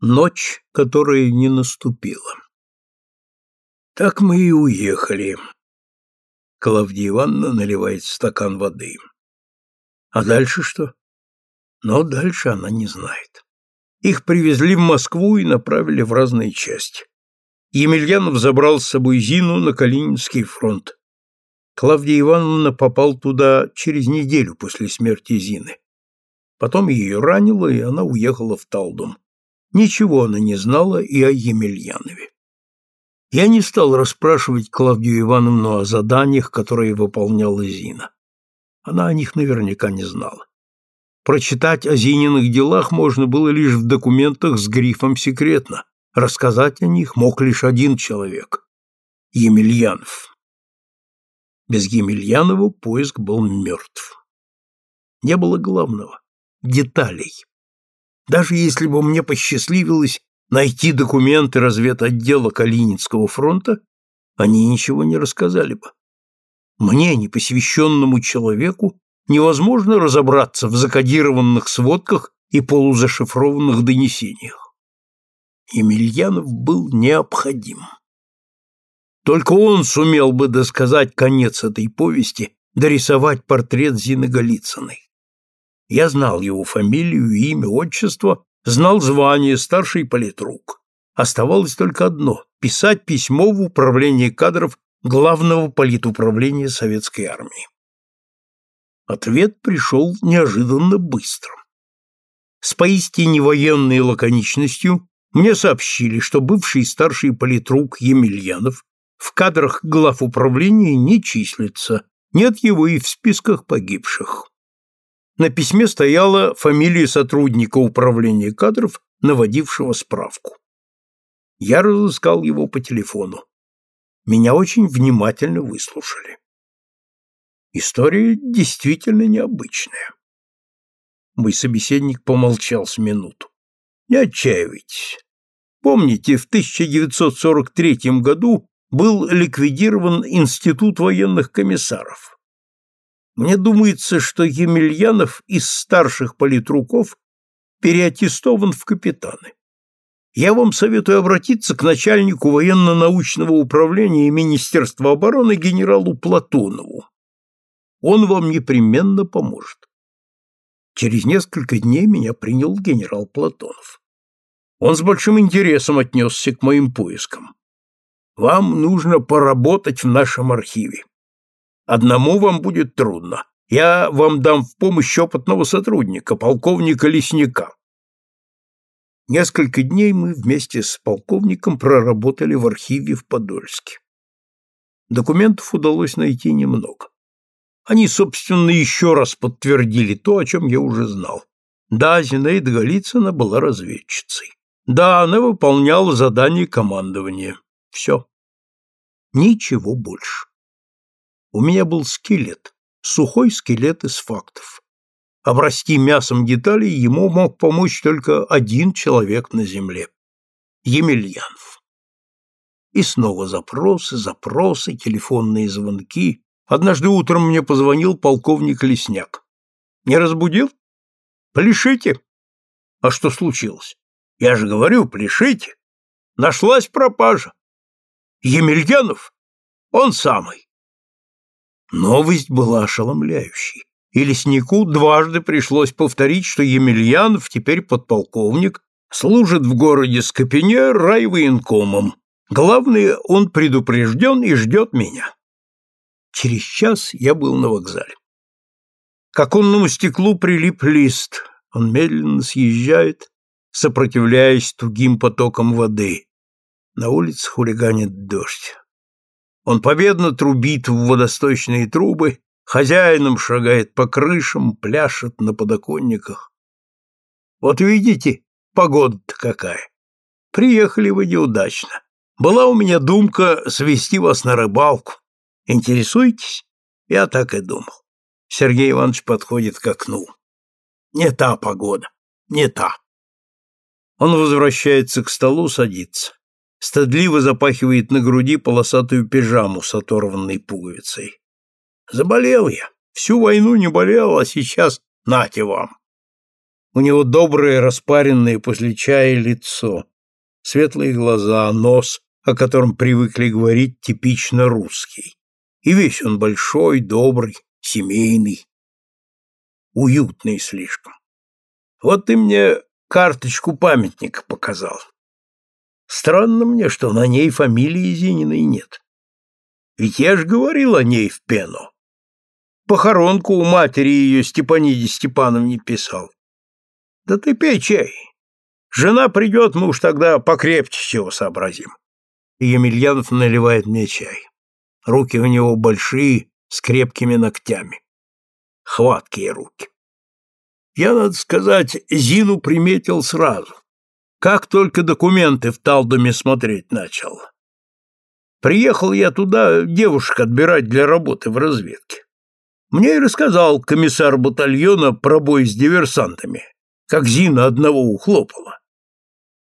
Ночь, которая не наступила. Так мы и уехали. Клавдия Ивановна наливает стакан воды. А дальше что? Но дальше она не знает. Их привезли в Москву и направили в разные части. Емельянов забрал с собой Зину на Калининский фронт. Клавдия Ивановна попал туда через неделю после смерти Зины. Потом ее ранило, и она уехала в Талдом. Ничего она не знала и о Емельянове. Я не стал расспрашивать Клавдию Ивановну о заданиях, которые выполняла Зина. Она о них наверняка не знала. Прочитать о Зининых делах можно было лишь в документах с грифом «секретно». Рассказать о них мог лишь один человек – Емельянов. Без Емельянова поиск был мертв. Не было главного – деталей. Даже если бы мне посчастливилось найти документы разведотдела Калининского фронта, они ничего не рассказали бы. Мне, непосвященному человеку, невозможно разобраться в закодированных сводках и полузашифрованных донесениях. Емельянов был необходим. Только он сумел бы досказать конец этой повести, дорисовать портрет Зины Голицыной. Я знал его фамилию, имя, отчество, знал звание старший политрук. Оставалось только одно – писать письмо в управление кадров Главного политуправления Советской Армии. Ответ пришел неожиданно быстро. С поистине военной лаконичностью мне сообщили, что бывший старший политрук Емельянов в кадрах глав управления не числится, нет его и в списках погибших. На письме стояла фамилия сотрудника управления кадров, наводившего справку. Я разыскал его по телефону. Меня очень внимательно выслушали. История действительно необычная. Мой собеседник помолчал с минуту. Не отчаивайтесь. Помните, в 1943 году был ликвидирован Институт военных комиссаров. Мне думается, что Емельянов из старших политруков переаттестован в капитаны. Я вам советую обратиться к начальнику военно-научного управления Министерства обороны генералу Платонову. Он вам непременно поможет. Через несколько дней меня принял генерал Платонов. Он с большим интересом отнесся к моим поискам. Вам нужно поработать в нашем архиве. Одному вам будет трудно. Я вам дам в помощь опытного сотрудника, полковника Лесника. Несколько дней мы вместе с полковником проработали в архиве в Подольске. Документов удалось найти немного. Они, собственно, еще раз подтвердили то, о чем я уже знал. Да, Зинаида Голицына была разведчицей. Да, она выполняла задание командования. Все. Ничего больше. У меня был скелет, сухой скелет из фактов. Обрасти мясом деталей ему мог помочь только один человек на земле – Емельянов. И снова запросы, запросы, телефонные звонки, Однажды утром мне позвонил полковник Лесняк. Не разбудил? Пляшите. А что случилось? Я же говорю, пляшите. Нашлась пропажа. Емельянов? Он самый. Новость была ошеломляющей. И леснику дважды пришлось повторить, что Емельянов, теперь подполковник, служит в городе Скопине райвоенкомом. Главное, он предупрежден и ждет меня. Через час я был на вокзале. К оконному стеклу прилип лист. Он медленно съезжает, сопротивляясь тугим потокам воды. На улице хулиганит дождь. Он победно трубит в водосточные трубы, хозяином шагает по крышам, пляшет на подоконниках. Вот видите, погода-то какая. Приехали вы неудачно. Была у меня думка свести вас на рыбалку. Интересуетесь? Я так и думал. Сергей Иванович подходит к окну. Не та погода, не та. Он возвращается к столу, садится. Стыдливо запахивает на груди полосатую пижаму с оторванной пуговицей. Заболел я. Всю войну не болел, а сейчас нате вам. У него доброе, распаренное после чая лицо, светлые глаза, нос, о котором привыкли говорить типично русский. И весь он большой, добрый, семейный, уютный слишком. Вот ты мне карточку памятника показал. Странно мне, что на ней фамилии Зининой нет. Ведь я же говорил о ней в пену. Похоронку у матери ее Степаниде Степановне писал. Да ты пей чай. Жена придет, мы уж тогда покрепче чего сообразим. И Емельянов наливает мне чай. Руки у него большие, с крепкими ногтями. Хваткие руки. Я, надо сказать, Зину приметил сразу. Как только документы в Талдоме смотреть начал. Приехал я туда девушек отбирать для работы в разведке. Мне и рассказал комиссар батальона про бой с диверсантами, как Зина одного ухлопала.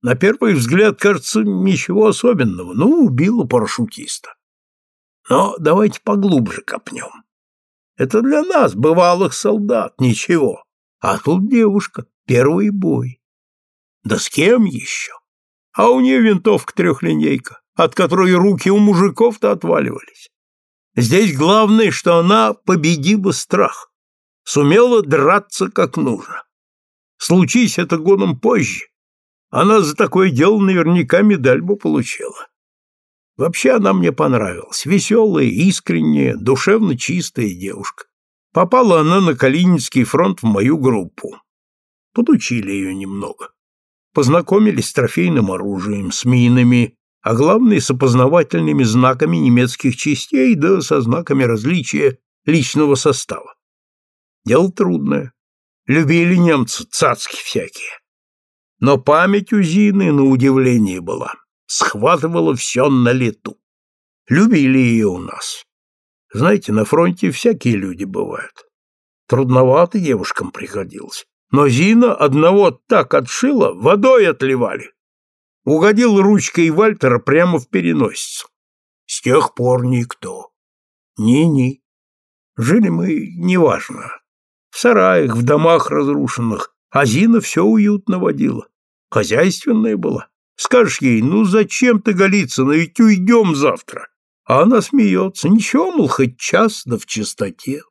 На первый взгляд, кажется, ничего особенного, ну, убила парашютиста. Но давайте поглубже копнем. Это для нас, бывалых солдат, ничего. А тут девушка, первый бой. Да с кем еще? А у нее винтовка трехлинейка, от которой руки у мужиков-то отваливались. Здесь главное, что она победила страх, сумела драться как нужно. Случись это годом позже, она за такое дело наверняка медаль бы получила. Вообще она мне понравилась, веселая, искренняя, душевно чистая девушка. Попала она на Калининский фронт в мою группу. Подучили ее немного. Познакомились с трофейным оружием, с минами, а главное с опознавательными знаками немецких частей да со знаками различия личного состава. Дело трудное. Любили немцы цацки всякие. Но память у Зины, на удивление, была. Схватывала все на лету. Любили ее у нас. Знаете, на фронте всякие люди бывают. Трудновато девушкам приходилось. Но Зина одного так отшила, водой отливали. Угодил ручкой Вальтера прямо в переносицу. С тех пор никто. Ни-ни. Жили мы, неважно, в сараях, в домах разрушенных, а Зина все уютно водила. Хозяйственная была. Скажешь ей, ну зачем ты, Голицына, ведь уйдем завтра. А она смеется. Ничего, мол, хоть час, да в чистоте.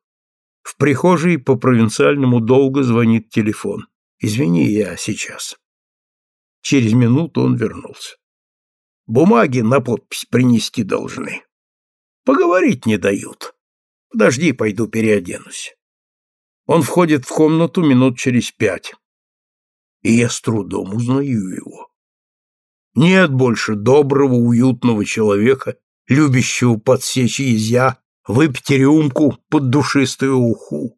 В прихожей по провинциальному долго звонит телефон. Извини, я сейчас. Через минуту он вернулся. Бумаги на подпись принести должны. Поговорить не дают. Подожди, пойду переоденусь. Он входит в комнату минут через пять. И я с трудом узнаю его. Нет больше доброго, уютного человека, любящего подсечь язя, выпить рюмку под душистую уху.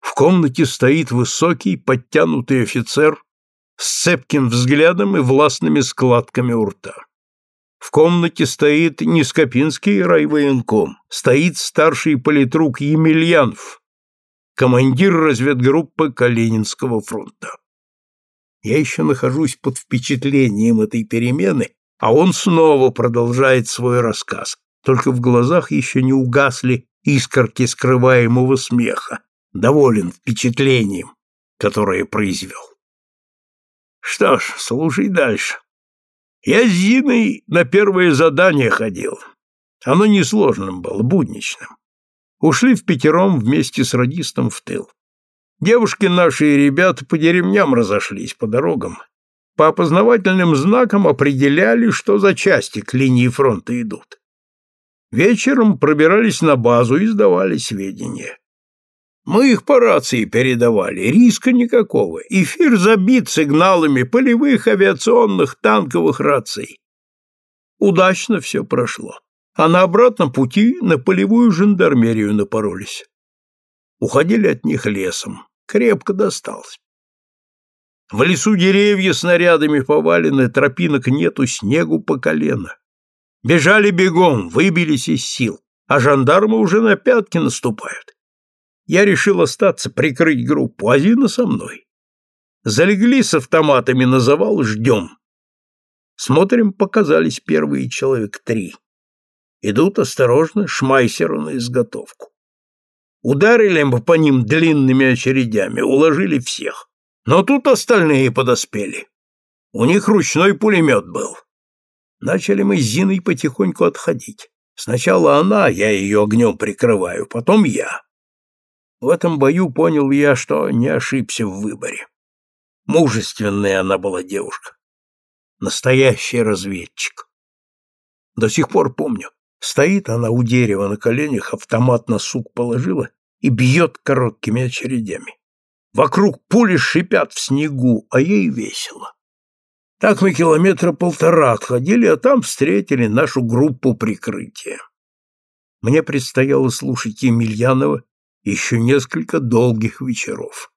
В комнате стоит высокий, подтянутый офицер с цепким взглядом и властными складками у рта. В комнате стоит не Скопинский райвоенком, стоит старший политрук Емельянов, командир разведгруппы Калининского фронта. Я еще нахожусь под впечатлением этой перемены, а он снова продолжает свой рассказ, только в глазах еще не угасли искорки скрываемого смеха, доволен впечатлением, которое произвел. Что ж, слушай дальше. Я с Зиной на первое задание ходил. Оно несложным было, будничным. Ушли в пятером вместе с радистом в тыл. Девушки наши и ребята по деревням разошлись по дорогам. По опознавательным знакам определяли, что за части к линии фронта идут. Вечером пробирались на базу и сдавали сведения. Мы их по рации передавали, риска никакого. Эфир забит сигналами полевых, авиационных, танковых раций. Удачно все прошло. А на обратном пути на полевую жандармерию напоролись. Уходили от них лесом. Крепко досталось. В лесу деревья снарядами повалены, тропинок нету, снегу по колено. Бежали бегом, выбились из сил, а жандармы уже на пятки наступают. Я решил остаться, прикрыть группу, а со мной. Залегли с автоматами на завал, ждем. Смотрим, показались первые человек три. Идут осторожно, шмайсеры на изготовку. Ударили мы по ним длинными очередями, уложили всех. Но тут остальные подоспели. У них ручной пулемет был. Начали мы с Зиной потихоньку отходить. Сначала она, я ее огнем прикрываю, потом я. В этом бою понял я, что не ошибся в выборе. Мужественная она была девушка. Настоящий разведчик. До сих пор помню. Стоит она у дерева на коленях, автомат на сук положила и бьет короткими очередями. Вокруг пули шипят в снегу, а ей весело. Так мы километра полтора отходили, а там встретили нашу группу прикрытия. Мне предстояло слушать Емельянова еще несколько долгих вечеров.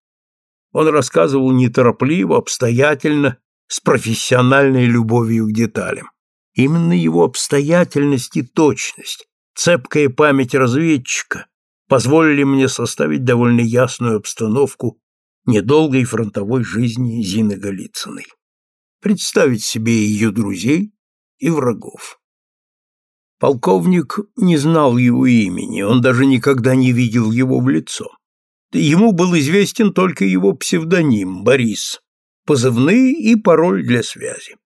Он рассказывал неторопливо, обстоятельно, с профессиональной любовью к деталям. Именно его обстоятельность и точность, цепкая память разведчика позволили мне составить довольно ясную обстановку недолгой фронтовой жизни Зины Голицыной. Представить себе ее друзей и врагов. Полковник не знал его имени, он даже никогда не видел его в лицо. Ему был известен только его псевдоним Борис, позывные и пароль для связи.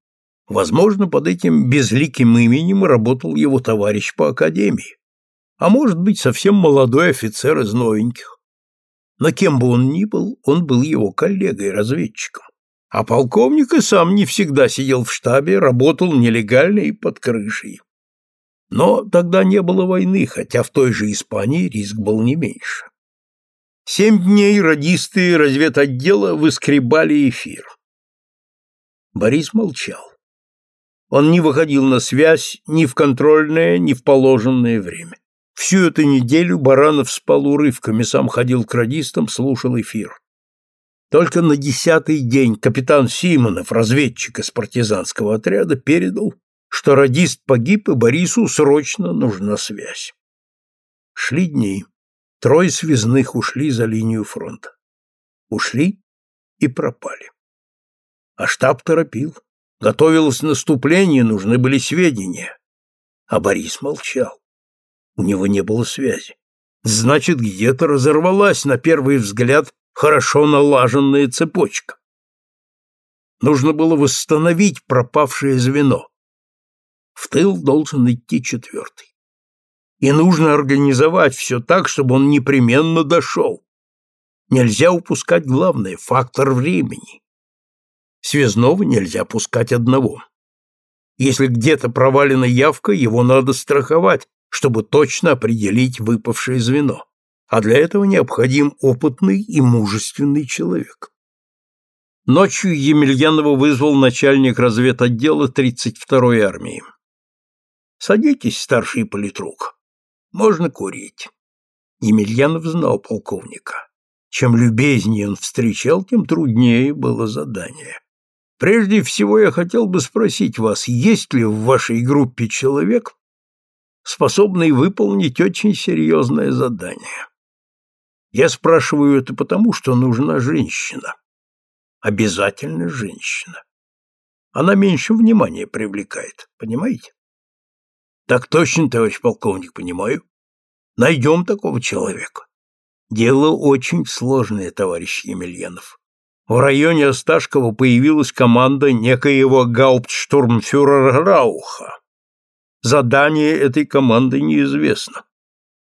Возможно, под этим безликим именем работал его товарищ по академии, а может быть, совсем молодой офицер из новеньких. Но кем бы он ни был, он был его коллегой-разведчиком. А полковник и сам не всегда сидел в штабе, работал нелегально и под крышей. Но тогда не было войны, хотя в той же Испании риск был не меньше. Семь дней радисты разведотдела выскребали эфир. Борис молчал. Он не выходил на связь ни в контрольное, ни в положенное время. Всю эту неделю Баранов спал урывками, сам ходил к радистам, слушал эфир. Только на десятый день капитан Симонов, разведчик из партизанского отряда, передал, что радист погиб, и Борису срочно нужна связь. Шли дни. Трое связных ушли за линию фронта. Ушли и пропали. А штаб торопил. Готовилось наступление, нужны были сведения. А Борис молчал. У него не было связи. Значит, где-то разорвалась, на первый взгляд, хорошо налаженная цепочка. Нужно было восстановить пропавшее звено. В тыл должен идти четвертый. И нужно организовать все так, чтобы он непременно дошел. Нельзя упускать главное – фактор времени. Связного нельзя пускать одного. Если где-то провалена явка, его надо страховать, чтобы точно определить выпавшее звено. А для этого необходим опытный и мужественный человек. Ночью Емельянова вызвал начальник разведотдела 32-й армии. Садитесь, старший политрук. Можно курить. Емельянов знал полковника. Чем любезнее он встречал, тем труднее было задание. Прежде всего я хотел бы спросить вас, есть ли в вашей группе человек, способный выполнить очень серьезное задание? Я спрашиваю это потому, что нужна женщина. Обязательно женщина. Она меньше внимания привлекает, понимаете? Так точно, товарищ полковник, понимаю. Найдем такого человека. Дело очень сложное, товарищ Емельянов. В районе Осташкова появилась команда некоего гауптштурмфюрера Рауха. Задание этой команды неизвестно.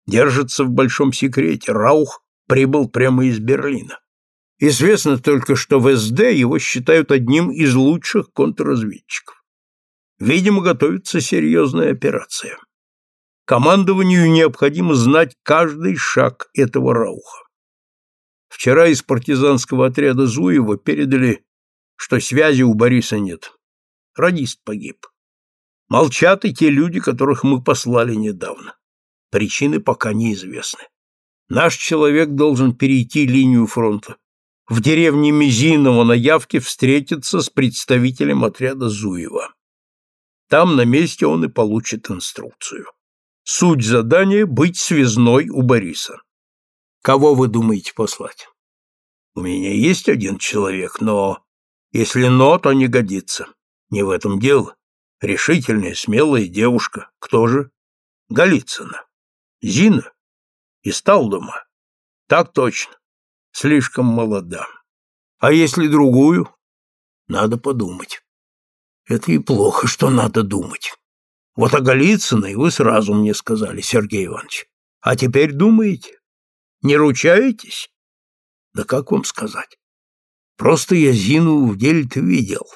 Держится в большом секрете. Раух прибыл прямо из Берлина. Известно только, что в СД его считают одним из лучших контрразведчиков. Видимо, готовится серьезная операция. Командованию необходимо знать каждый шаг этого Рауха. Вчера из партизанского отряда Зуева передали, что связи у Бориса нет. Радист погиб. Молчат и те люди, которых мы послали недавно. Причины пока неизвестны. Наш человек должен перейти линию фронта. В деревне Мизиново на явке встретиться с представителем отряда Зуева. Там на месте он и получит инструкцию. Суть задания — быть связной у Бориса. Кого вы думаете послать? У меня есть один человек, но... Если но, то не годится. Не в этом дело. Решительная, смелая девушка. Кто же? Голицына. Зина? Из Талдома? Так точно. Слишком молода. А если другую? Надо подумать. Это и плохо, что надо думать. Вот о Голицыной вы сразу мне сказали, Сергей Иванович. А теперь думаете? Не ручаетесь? Да как вам сказать? Просто я Зину в деле-то видел.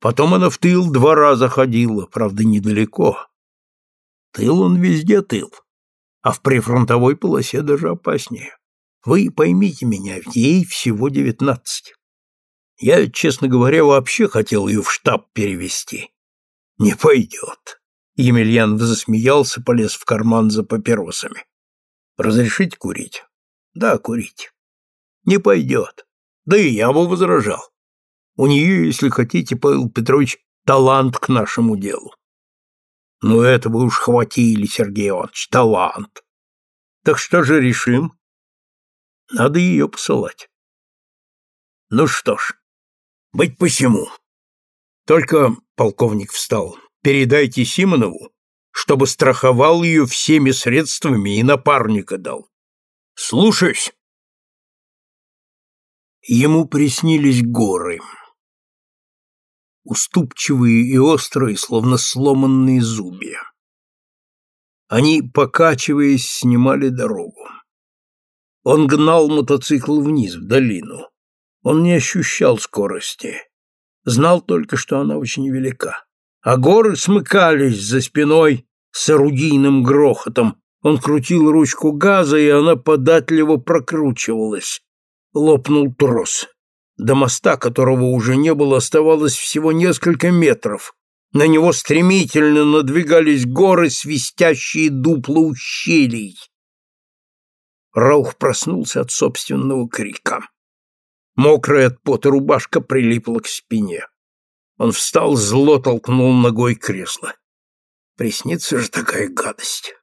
Потом она в тыл два раза ходила, правда, недалеко. Тыл он везде тыл, а в прифронтовой полосе даже опаснее. Вы поймите меня, ей всего девятнадцать. Я, честно говоря, вообще хотел ее в штаб перевести. Не пойдет. Емельян засмеялся, полез в карман за папиросами. Разрешите курить? Да, курить. Не пойдет. Да и я бы возражал. У нее, если хотите, Павел Петрович, талант к нашему делу. Ну, этого уж хватили, Сергей Иванович, талант. Так что же решим? Надо ее посылать. Ну что ж, быть посему. Только, полковник встал, передайте Симонову, чтобы страховал ее всеми средствами и напарника дал. Слушаюсь. Ему приснились горы. Уступчивые и острые, словно сломанные зубья. Они, покачиваясь, снимали дорогу. Он гнал мотоцикл вниз, в долину. Он не ощущал скорости. Знал только, что она очень велика. А горы смыкались за спиной с орудийным грохотом. Он крутил ручку газа, и она податливо прокручивалась. Лопнул трос. До моста, которого уже не было, оставалось всего несколько метров. На него стремительно надвигались горы, свистящие дупла ущелий. Раух проснулся от собственного крика. Мокрая от пота рубашка прилипла к спине. Он встал, зло толкнул ногой кресло. Приснится же такая гадость.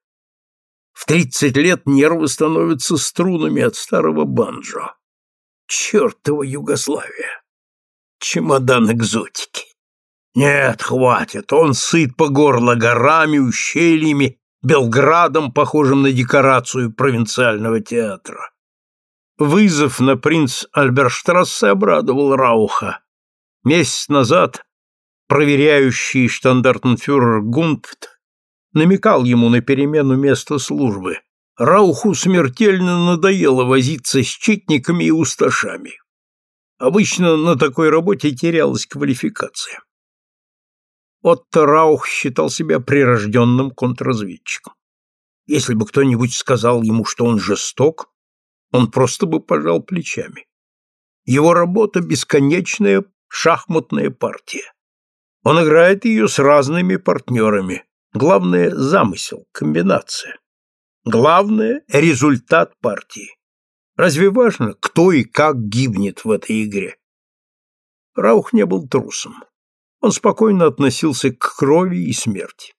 В тридцать лет нервы становятся струнами от старого банджо. Чертова Югославия! Чемодан экзотики. Нет, хватит, он сыт по горло горами, ущельями Белградом, похожим на декорацию провинциального театра. Вызов на принц Альберштрассе обрадовал Рауха. Месяц назад проверяющий штандартенфюрер Гунпт намекал ему на перемену места службы. Рауху смертельно надоело возиться с читниками и усташами. Обычно на такой работе терялась квалификация. Отто Раух считал себя прирожденным контрразведчиком. Если бы кто-нибудь сказал ему, что он жесток, он просто бы пожал плечами. Его работа — бесконечная шахматная партия. Он играет ее с разными партнерами. Главное — замысел, комбинация. Главное — результат партии. Разве важно, кто и как гибнет в этой игре? Раух не был трусом. Он спокойно относился к крови и смерти.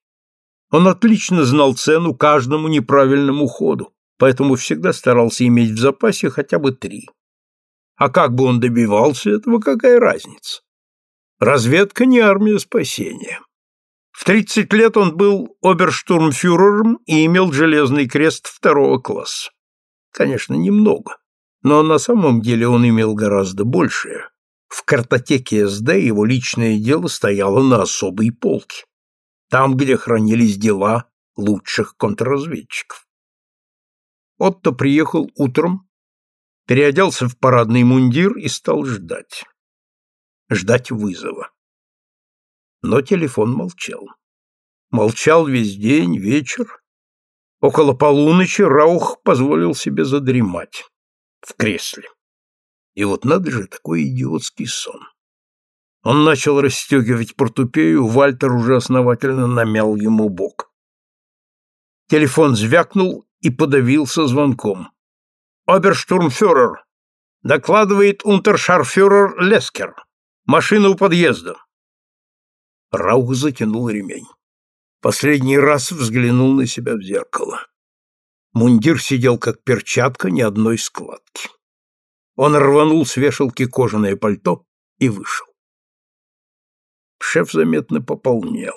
Он отлично знал цену каждому неправильному ходу, поэтому всегда старался иметь в запасе хотя бы три. А как бы он добивался этого, какая разница? Разведка не армия спасения. В 30 лет он был оберштурмфюрером и имел железный крест второго класса. Конечно, немного, но на самом деле он имел гораздо большее. В картотеке СД его личное дело стояло на особой полке, там, где хранились дела лучших контрразведчиков. Отто приехал утром, переоделся в парадный мундир и стал ждать. Ждать вызова. Но телефон молчал. Молчал весь день, вечер. Около полуночи Раух позволил себе задремать в кресле. И вот надо же, такой идиотский сон. Он начал расстегивать портупею, Вальтер уже основательно намял ему бок. Телефон звякнул и подавился звонком. «Оберштурмфюрер!» «Докладывает унтершарфюрер Лескер. Машина у подъезда». Раух затянул ремень. Последний раз взглянул на себя в зеркало. Мундир сидел как перчатка, ни одной складки. Он рванул с вешалки кожаное пальто и вышел. Шеф заметно пополнел.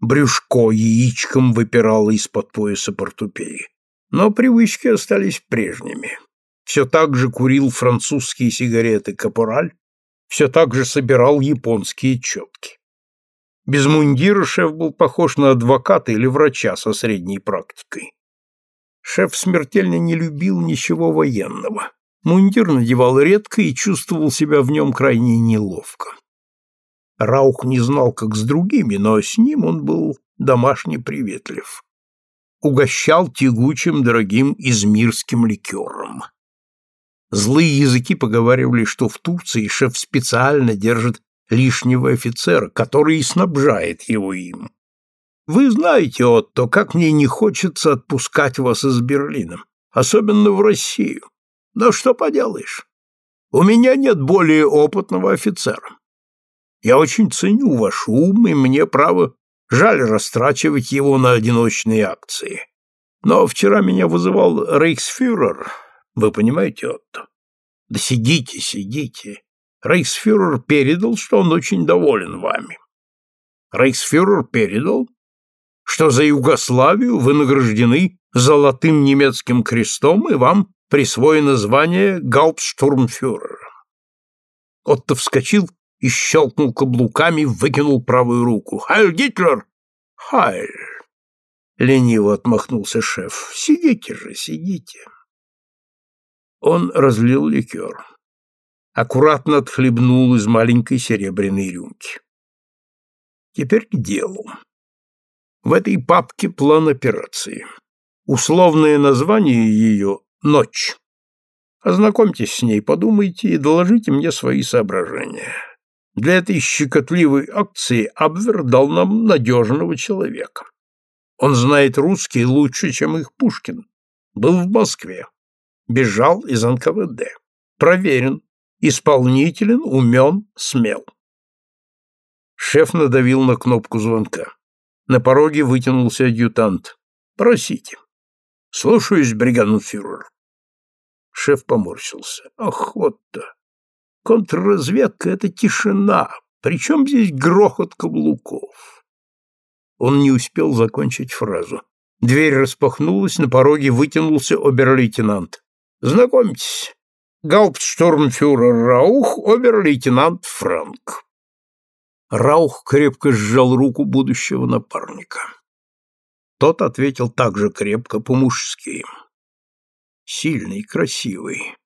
Брюшко яичком выпирало из-под пояса портупеи. Но привычки остались прежними. все так же курил французские сигареты «Капораль», все так же собирал японские четки. Без мундира шеф был похож на адвоката или врача со средней практикой. Шеф смертельно не любил ничего военного. Мундир надевал редко и чувствовал себя в нем крайне неловко. Раух не знал, как с другими, но с ним он был домашне приветлив. Угощал тягучим, дорогим измирским ликером. Злые языки поговаривали, что в Турции шеф специально держит лишнего офицера, который и снабжает его им. Вы знаете, Отто, как мне не хочется отпускать вас из Берлина, особенно в Россию. Да что поделаешь, у меня нет более опытного офицера. Я очень ценю ваш ум, и мне, право, жаль растрачивать его на одиночные акции. Но вчера меня вызывал рейхсфюрер, вы понимаете, Отто? Да сидите, сидите. Рейхсфюрер передал, что он очень доволен вами. Рейхсфюрер передал, что за Югославию вы награждены золотым немецким крестом и вам присвоено звание гауптштурмфюрера. Отто вскочил и щелкнул каблуками, выкинул правую руку. «Хайль Гитлер!» «Хайль!» — лениво отмахнулся шеф. «Сидите же, сидите!» Он разлил ликер. Аккуратно отхлебнул из маленькой серебряной рюмки. Теперь к делу. В этой папке план операции. Условное название ее — «Ночь». Ознакомьтесь с ней, подумайте и доложите мне свои соображения. Для этой щекотливой акции Абвер дал нам надежного человека. Он знает русский лучше, чем их Пушкин. Был в Москве бежал из НКВД. Проверен, исполнителен, умен, смел. Шеф надавил на кнопку звонка. На пороге вытянулся адъютант. «Просите». «Слушаюсь, бригаденфюрер». Шеф поморщился. «Ах, вот-то! Контрразведка — это тишина. Причем здесь грохот каблуков?» Он не успел закончить фразу. Дверь распахнулась, на пороге вытянулся обер-лейтенант. Знакомьтесь, гауптштурмфюрер Раух, обер-лейтенант Франк. Раух крепко сжал руку будущего напарника. Тот ответил также крепко по-мужски. Сильный, красивый.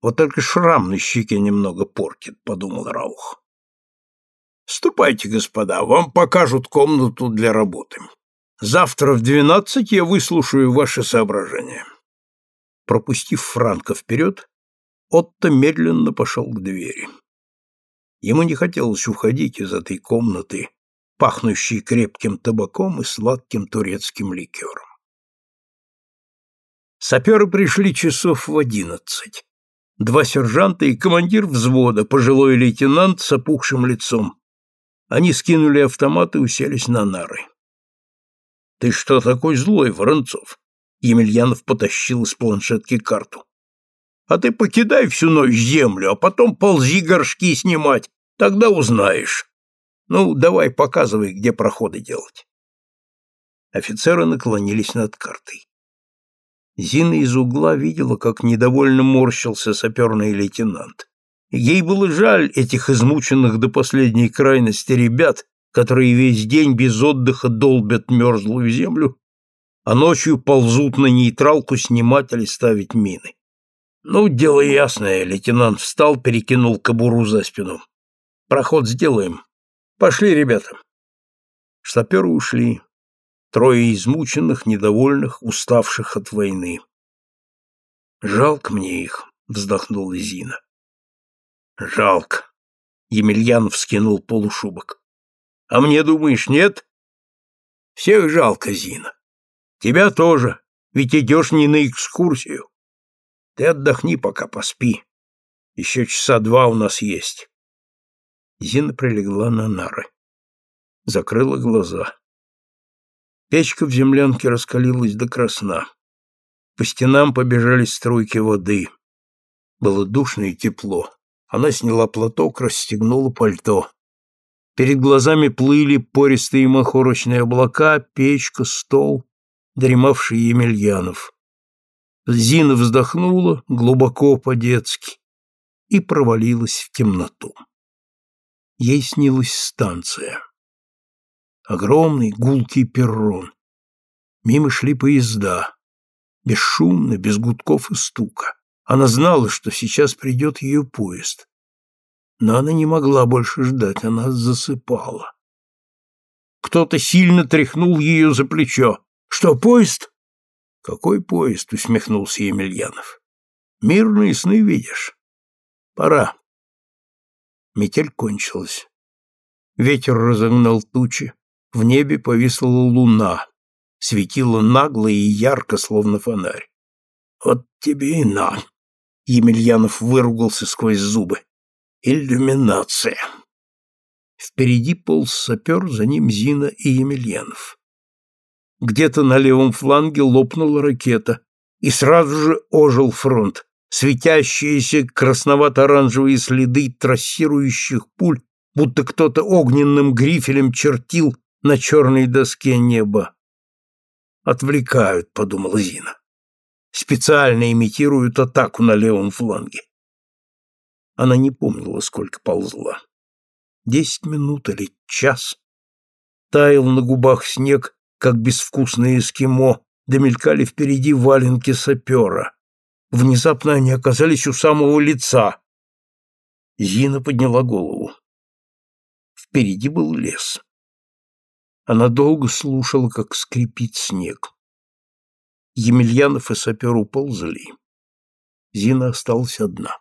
Вот только шрам на щеке немного портит, подумал Раух. Ступайте, господа, вам покажут комнату для работы. Завтра в двенадцать я выслушаю ваши соображения. Пропустив Франка вперед, Отто медленно пошел к двери. Ему не хотелось уходить из этой комнаты, пахнущей крепким табаком и сладким турецким ликером. Саперы пришли часов в одиннадцать. Два сержанта и командир взвода, пожилой лейтенант с опухшим лицом. Они скинули автоматы и уселись на нары. — Ты что такой злой, Воронцов? Емельянов потащил из планшетки карту. А ты покидай всю ночь землю, а потом ползи горшки снимать, тогда узнаешь. Ну, давай, показывай, где проходы делать. Офицеры наклонились над картой. Зина из угла видела, как недовольно морщился саперный лейтенант. Ей было жаль этих измученных до последней крайности ребят, которые весь день без отдыха долбят мерзлую землю а ночью ползут на нейтралку снимать или ставить мины. Ну, дело ясное, лейтенант встал, перекинул кобуру за спину. Проход сделаем. Пошли, ребята. Штаперы ушли. Трое измученных, недовольных, уставших от войны. Жалко мне их, вздохнула Зина. Жалко. Емельянов скинул полушубок. А мне, думаешь, нет? Всех жалко, Зина. Тебя тоже, ведь идешь не на экскурсию. Ты отдохни пока, поспи. Еще часа два у нас есть. Зина прилегла на нары. Закрыла глаза. Печка в землянке раскалилась до красна. По стенам побежали струйки воды. Было душно и тепло. Она сняла платок, расстегнула пальто. Перед глазами плыли пористые махорочные облака, печка, стол, дремавший Емельянов. Зина вздохнула глубоко по-детски и провалилась в темноту. Ей снилась станция. Огромный гулкий перрон. Мимо шли поезда. Бесшумно, без гудков и стука. Она знала, что сейчас придет ее поезд. Но она не могла больше ждать, она засыпала. Кто-то сильно тряхнул ее за плечо. «Что, поезд?» «Какой поезд?» — усмехнулся Емельянов. «Мирные сны видишь. Пора». Метель кончилась. Ветер разогнал тучи. В небе повисла луна. Светила нагло и ярко, словно фонарь. «Вот тебе и на!» Емельянов выругался сквозь зубы. «Иллюминация!» Впереди полз сапер, за ним Зина и Емельянов. Где-то на левом фланге лопнула ракета, и сразу же ожил фронт. Светящиеся красновато-оранжевые следы трассирующих пуль, будто кто-то огненным грифелем чертил на черной доске неба. «Отвлекают», — подумала Зина. «Специально имитируют атаку на левом фланге». Она не помнила, сколько ползла. Десять минут или час. Таял на губах снег, как безвкусное эскимо, домелькали впереди валенки сапера. Внезапно они оказались у самого лица. Зина подняла голову. Впереди был лес. Она долго слушала, как скрипит снег. Емельянов и сапер уползали. Зина осталась одна.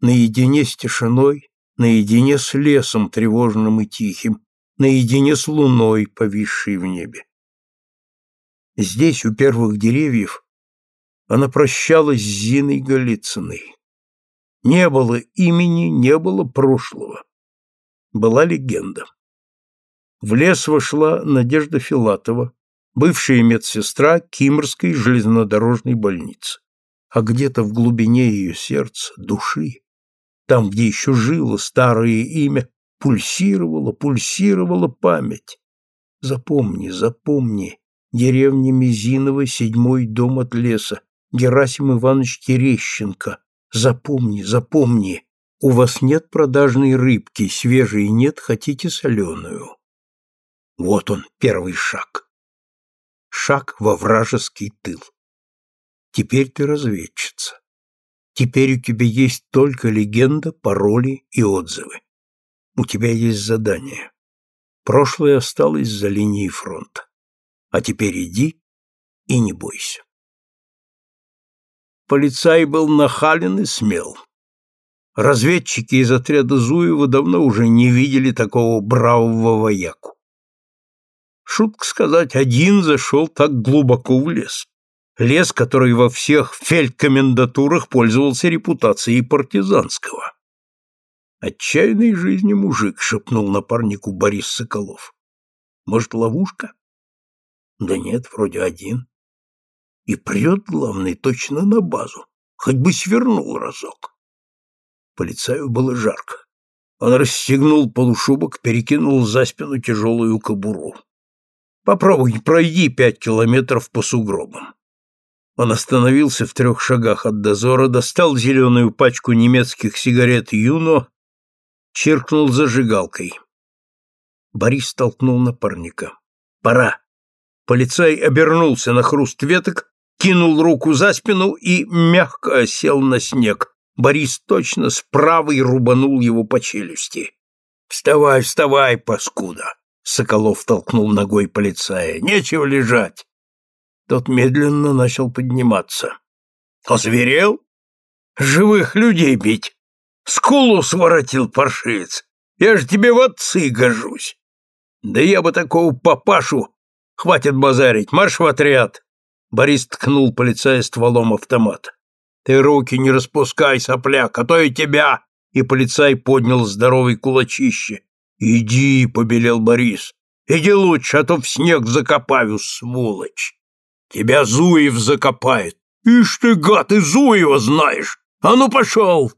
Наедине с тишиной, наедине с лесом тревожным и тихим, наедине с луной, повисшей в небе. Здесь, у первых деревьев, она прощалась с Зиной Голицыной. Не было имени, не было прошлого. Была легенда. В лес вошла Надежда Филатова, бывшая медсестра Кимрской железнодорожной больницы. А где-то в глубине ее сердца, души, там, где еще жило старое имя, Пульсировала, пульсировала память. Запомни, запомни, деревня Мизинова, седьмой дом от леса, Герасим Иванович Терещенко. Запомни, запомни, у вас нет продажной рыбки, свежей нет, хотите соленую. Вот он, первый шаг. Шаг во вражеский тыл. Теперь ты разведчица. Теперь у тебя есть только легенда, пароли и отзывы. У тебя есть задание. Прошлое осталось за линией фронта. А теперь иди и не бойся. Полицай был нахален и смел. Разведчики из отряда Зуева давно уже не видели такого бравого вояку. Шутка сказать, один зашел так глубоко в лес. Лес, который во всех фельдкомендатурах пользовался репутацией партизанского. Отчаянной жизни мужик, шепнул напарнику Борис Соколов. Может, ловушка? Да нет, вроде один. И прет, главный, точно на базу. Хоть бы свернул разок. Полицаю было жарко. Он расстегнул полушубок, перекинул за спину тяжелую кобуру. Попробуй, пройди пять километров по сугробам. Он остановился в трех шагах от дозора, достал зеленую пачку немецких сигарет «Юно» чиркнул зажигалкой. Борис толкнул напарника. «Пора!» Полицай обернулся на хруст веток, кинул руку за спину и мягко сел на снег. Борис точно с правой рубанул его по челюсти. «Вставай, вставай, паскуда!» Соколов толкнул ногой полицая. «Нечего лежать!» Тот медленно начал подниматься. «Озверел? Живых людей бить! Скулу своротил паршивец. Я же тебе в отцы гожусь. Да я бы такого папашу... Хватит базарить, марш в отряд. Борис ткнул полицая стволом автомата. Ты руки не распускай, сопляк, а то и тебя... И полицай поднял здоровый кулачище. Иди, побелел Борис. Иди лучше, а то в снег закопаю, сволочь. Тебя Зуев закопает. Ишь ты, гад, и Зуева знаешь. А ну пошел!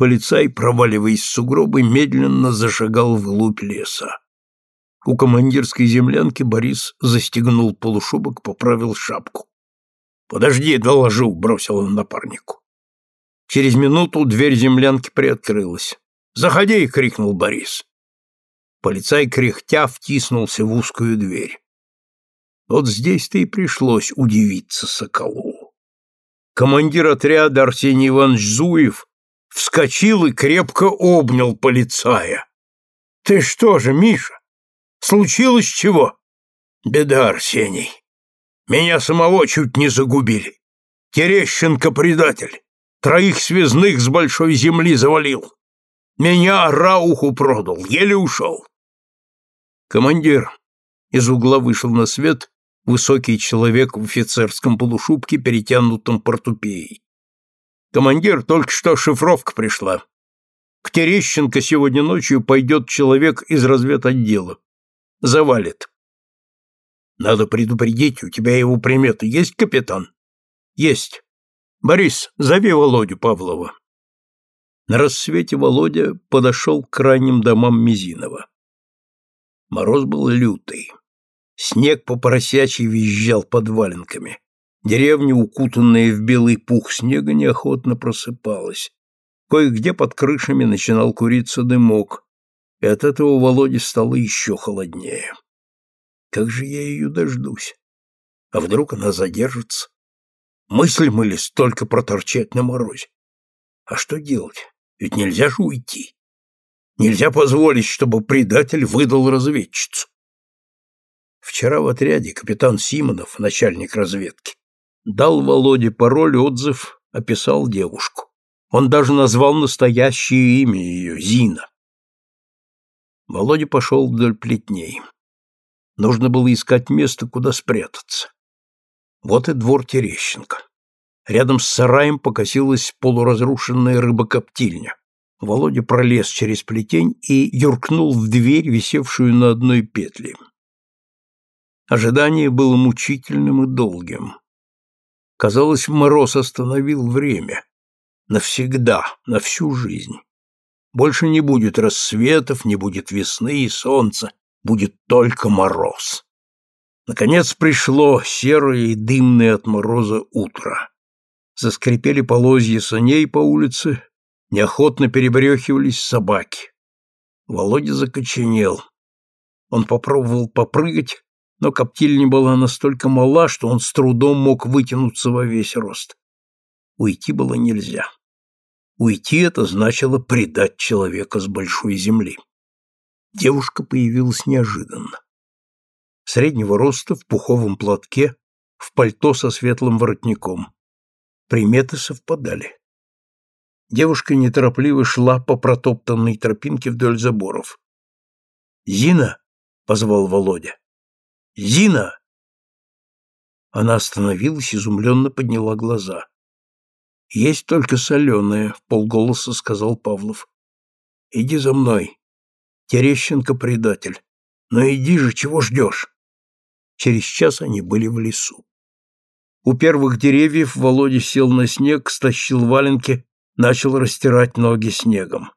Полицай, проваливаясь в сугробы, медленно зашагал вглубь леса. У командирской землянки Борис застегнул полушубок, поправил шапку. Подожди, доложу, бросил он напарнику. Через минуту дверь землянки приоткрылась. «Заходи!» — крикнул Борис. Полицай кряхтя втиснулся в узкую дверь. Вот здесь-то и пришлось удивиться Соколову. Командир отряда Арсений Иванович Зуев вскочил и крепко обнял полицая. — Ты что же, Миша, случилось чего? — Беда, Арсений. Меня самого чуть не загубили. Терещенко предатель. Троих связных с большой земли завалил. Меня Рауху продал, еле ушел. Командир из угла вышел на свет высокий человек в офицерском полушубке, перетянутом портупеей. Командир, только что шифровка пришла. К Терещенко сегодня ночью пойдет человек из разведотдела. Завалит. Надо предупредить, у тебя его приметы есть, капитан? Есть. Борис, зови Володю Павлова. На рассвете Володя подошел к крайним домам Мизинова. Мороз был лютый. Снег по поросячьи визжал под валенками. Деревня, укутанная в белый пух снега, неохотно просыпалась. Кое-где под крышами начинал куриться дымок, и от этого Володе стало еще холоднее. Как же я ее дождусь? А вдруг она задержится? Мысль мы ли столько проторчать на морозе? А что делать? Ведь нельзя же уйти. Нельзя позволить, чтобы предатель выдал разведчицу. Вчера в отряде капитан Симонов, начальник разведки, дал Володе пароль, отзыв, описал девушку. Он даже назвал настоящее имя ее, Зина. Володя пошел вдоль плетней. Нужно было искать место, куда спрятаться. Вот и двор Терещенко. Рядом с сараем покосилась полуразрушенная рыбокоптильня. Володя пролез через плетень и юркнул в дверь, висевшую на одной петле. Ожидание было мучительным и долгим. Казалось, мороз остановил время. Навсегда, на всю жизнь. Больше не будет рассветов, не будет весны и солнца, будет только мороз. Наконец пришло серое и дымное от мороза утро. Заскрипели полозья саней по улице, неохотно перебрехивались собаки. Володя закоченел. Он попробовал попрыгать, но коптильня была настолько мала, что он с трудом мог вытянуться во весь рост. Уйти было нельзя. Уйти это значило предать человека с большой земли. Девушка появилась неожиданно. Среднего роста, в пуховом платке, в пальто со светлым воротником. Приметы совпадали. Девушка неторопливо шла по протоптанной тропинке вдоль заборов. «Зина!» — позвал Володя. Зина!» Она остановилась, изумленно подняла глаза. «Есть только соленое», — полголоса сказал Павлов. «Иди за мной. Терещенко предатель. Но иди же, чего ждешь?» Через час они были в лесу. У первых деревьев Володя сел на снег, стащил валенки, начал растирать ноги снегом.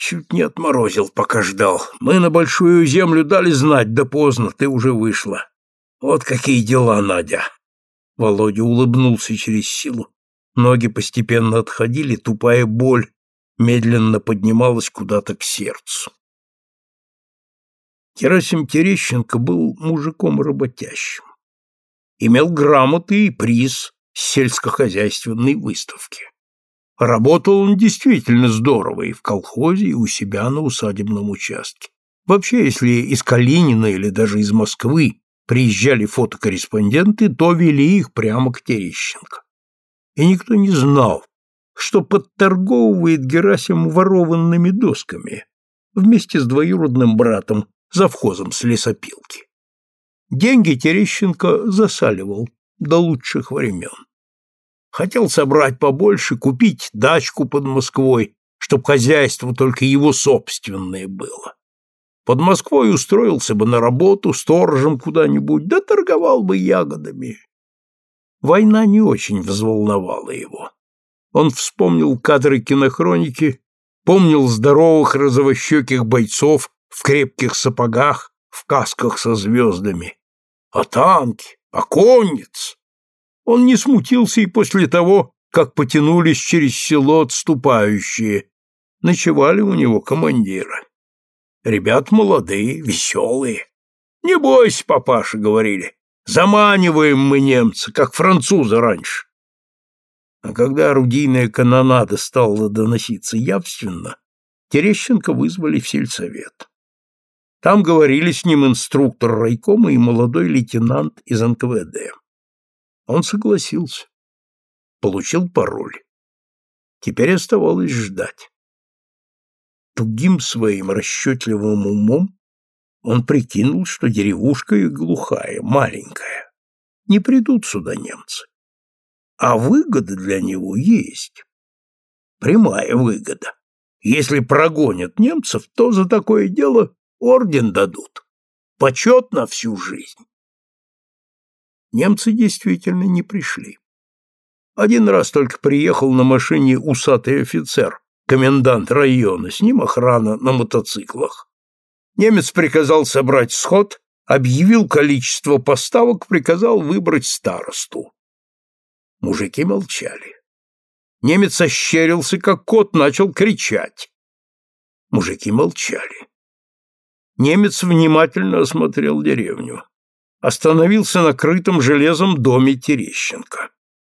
Чуть не отморозил, пока ждал. Мы на большую землю дали знать, да поздно, ты уже вышла. Вот какие дела, Надя. Володя улыбнулся через силу. Ноги постепенно отходили, тупая боль медленно поднималась куда-то к сердцу. Герасим Терещенко был мужиком работящим. Имел грамоты и приз сельскохозяйственной выставки. Работал он действительно здорово и в колхозе, и у себя на усадебном участке. Вообще, если из Калинина или даже из Москвы приезжали фотокорреспонденты, то вели их прямо к Терещенко. И никто не знал, что подторговывает Герасим ворованными досками вместе с двоюродным братом, завхозом с лесопилки. Деньги Терещенко засаливал до лучших времен. Хотел собрать побольше, купить дачку под Москвой, чтоб хозяйство только его собственное было. Под Москвой устроился бы на работу сторожем куда-нибудь, да торговал бы ягодами. Война не очень взволновала его. Он вспомнил кадры кинохроники, помнил здоровых розовощеких бойцов в крепких сапогах, в касках со звездами. А танки, а конниц, Он не смутился и после того, как потянулись через село отступающие. Ночевали у него командиры. Ребят молодые, веселые. «Не бойся, папаша», — говорили, — «заманиваем мы немца, как французы раньше». А когда орудийная канонада стала доноситься явственно, Терещенко вызвали в сельсовет. Там говорили с ним инструктор райкома и молодой лейтенант из НКВД. Он согласился. Получил пароль. Теперь оставалось ждать. Тугим своим расчетливым умом он прикинул, что деревушка и глухая, маленькая. Не придут сюда немцы. А выгода для него есть. Прямая выгода. Если прогонят немцев, то за такое дело орден дадут. Почет на всю жизнь. Немцы действительно не пришли. Один раз только приехал на машине усатый офицер, комендант района, с ним охрана на мотоциклах. Немец приказал собрать сход, объявил количество поставок, приказал выбрать старосту. Мужики молчали. Немец ощерился, как кот, начал кричать. Мужики молчали. Немец внимательно осмотрел деревню. Остановился на крытом железом доме Терещенко.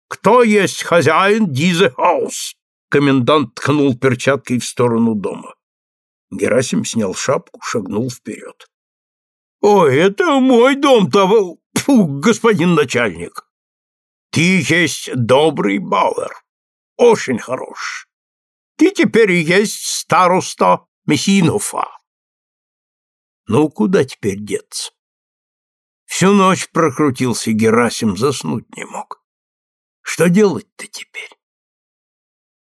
«Кто есть хозяин Дизе Хаус?» Комендант ткнул перчаткой в сторону дома. Герасим снял шапку, шагнул вперед. «Ой, это мой дом, того, господин начальник. Ты есть добрый Бауэр, очень хорош. Ты теперь есть староста Мессинуфа. Ну, куда теперь деться? Всю ночь прокрутился Герасим, заснуть не мог. Что делать-то теперь?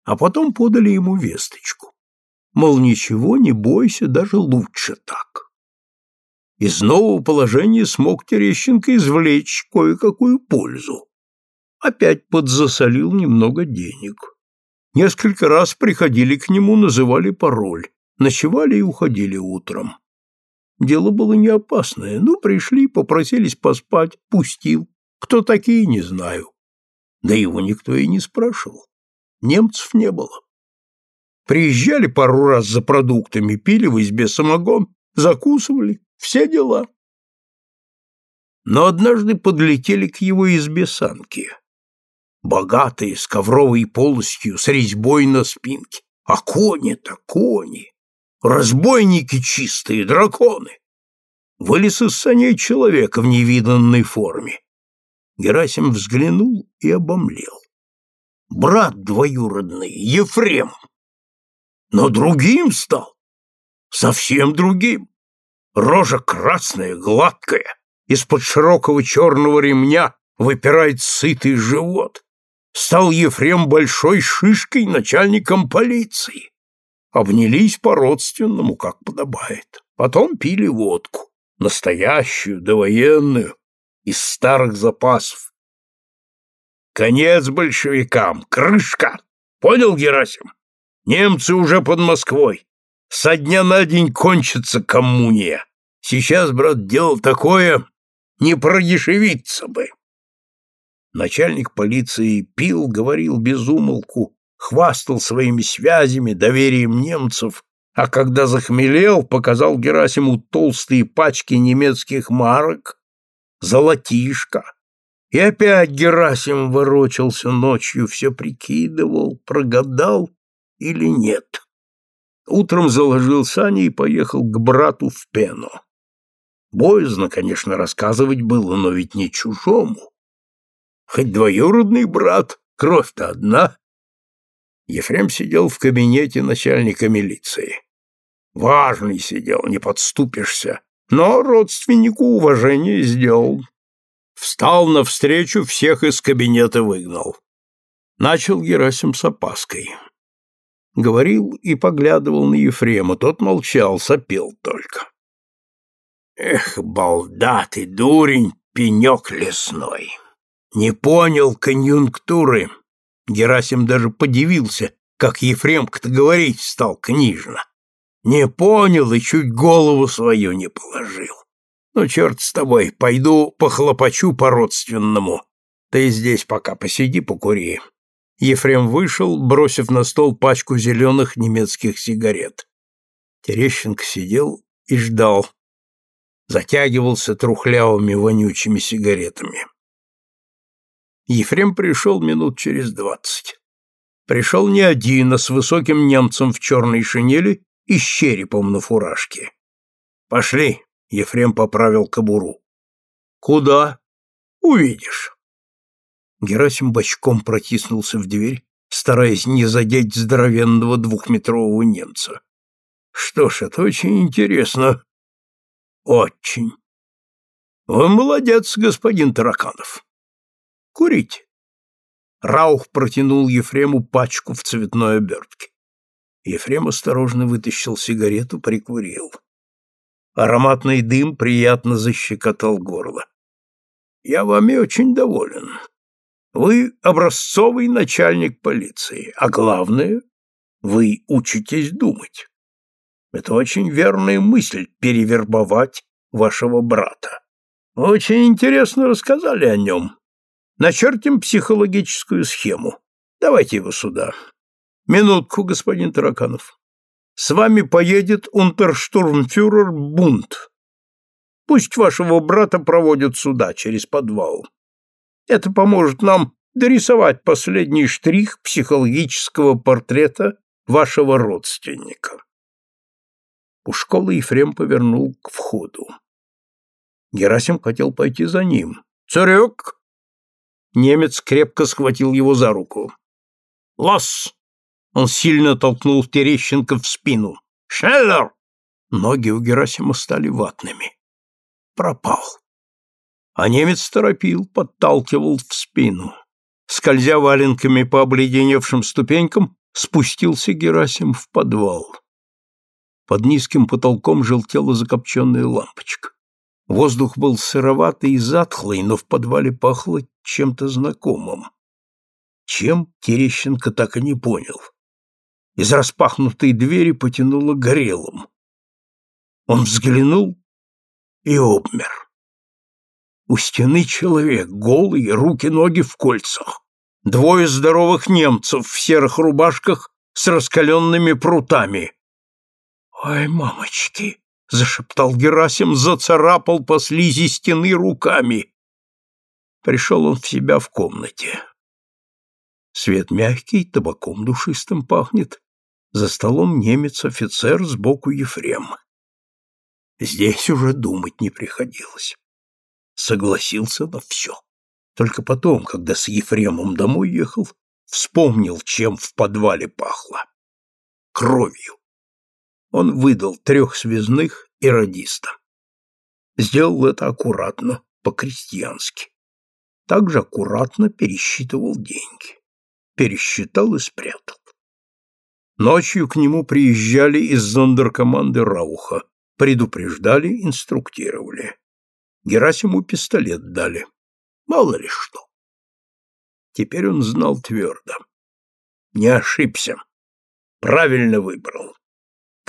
А потом подали ему весточку. Мол, ничего, не бойся, даже лучше так. Из нового положения смог Терещенко извлечь кое-какую пользу опять подзасолил немного денег. Несколько раз приходили к нему, называли пароль, ночевали и уходили утром. Дело было не опасное, но пришли, попросились поспать, пустил. Кто такие, не знаю. Да его никто и не спрашивал. Немцев не было. Приезжали пару раз за продуктами, пили в избе самогон, закусывали, все дела. Но однажды подлетели к его избе санки богатые, с ковровой полостью, с резьбой на спинке. А кони-то кони! Разбойники чистые, драконы! Вылез из саней человека в невиданной форме. Герасим взглянул и обомлел. Брат двоюродный, Ефрем. Но другим стал. Совсем другим. Рожа красная, гладкая, из-под широкого черного ремня выпирает сытый живот стал Ефрем большой шишкой начальником полиции. Обнялись по-родственному, как подобает. Потом пили водку, настоящую, довоенную, из старых запасов. Конец большевикам, крышка. Понял, Герасим? Немцы уже под Москвой. Со дня на день кончится коммуния. Сейчас, брат, дело такое, не продешевиться бы. Начальник полиции пил, говорил без умолку, хвастал своими связями, доверием немцев, а когда захмелел, показал Герасиму толстые пачки немецких марок, золотишко. И опять Герасим ворочался ночью, все прикидывал, прогадал или нет. Утром заложил сани и поехал к брату в Пену. Боязно, конечно, рассказывать было, но ведь не чужому. Хоть двоюродный брат, кровь-то одна. Ефрем сидел в кабинете начальника милиции. Важный сидел, не подступишься, но родственнику уважение сделал. Встал навстречу, всех из кабинета выгнал. Начал Герасим с опаской. Говорил и поглядывал на Ефрема, тот молчал, сопел только. Эх, балда ты, дурень, пенек лесной! Не понял конъюнктуры. Герасим даже подивился, как Ефремка-то говорить стал книжно. Не понял и чуть голову свою не положил. Ну, черт с тобой, пойду похлопочу по-родственному. Ты здесь пока посиди, покури. Ефрем вышел, бросив на стол пачку зеленых немецких сигарет. Терещенко сидел и ждал. Затягивался трухлявыми вонючими сигаретами. Ефрем пришел минут через двадцать. Пришел не один, а с высоким немцем в черной шинели и с черепом на фуражке. «Пошли!» — Ефрем поправил кобуру. «Куда?» «Увидишь». Герасим бочком протиснулся в дверь, стараясь не задеть здоровенного двухметрового немца. «Что ж, это очень интересно». «Очень». «Вы молодец, господин Тараканов. Курите». Раух протянул Ефрему пачку в цветной обертке. Ефрем осторожно вытащил сигарету, прикурил. Ароматный дым приятно защекотал горло. «Я вами очень доволен. Вы образцовый начальник полиции, а главное, вы учитесь думать. Это очень верная мысль — перевербовать вашего брата. Очень интересно рассказали о нем. Начертим психологическую схему. Давайте его сюда. Минутку, господин Тараканов. С вами поедет унтерштурмфюрер Бунт. Пусть вашего брата проводят сюда, через подвал. Это поможет нам дорисовать последний штрих психологического портрета вашего родственника. У школы Ефрем повернул к входу. Герасим хотел пойти за ним. «Царек!» Немец крепко схватил его за руку. «Лос!» Он сильно толкнул Терещенко в спину. «Шеллер!» Ноги у Герасима стали ватными. Пропал. А немец торопил, подталкивал в спину. Скользя валенками по обледеневшим ступенькам, спустился Герасим в подвал. Под низким потолком желтела закопченная лампочка. Воздух был сыроватый и затхлый, но в подвале пахло чем-то знакомым. Чем, Терещенко так и не понял. Из распахнутой двери потянуло горелым. Он взглянул и обмер. У стены человек, голый, руки-ноги в кольцах. Двое здоровых немцев в серых рубашках с раскаленными прутами. «Ой, мамочки!» — зашептал Герасим, зацарапал по слизи стены руками. Пришел он в себя в комнате. Свет мягкий, табаком душистым пахнет. За столом немец-офицер сбоку Ефрем. Здесь уже думать не приходилось. Согласился на все. Только потом, когда с Ефремом домой ехал, вспомнил, чем в подвале пахло. Кровью. Он выдал трех связных и радиста. Сделал это аккуратно, по-крестьянски. Также аккуратно пересчитывал деньги. Пересчитал и спрятал. Ночью к нему приезжали из зондеркоманды Рауха, предупреждали, инструктировали. Герасиму пистолет дали. Мало ли что. Теперь он знал твердо. Не ошибся. Правильно выбрал.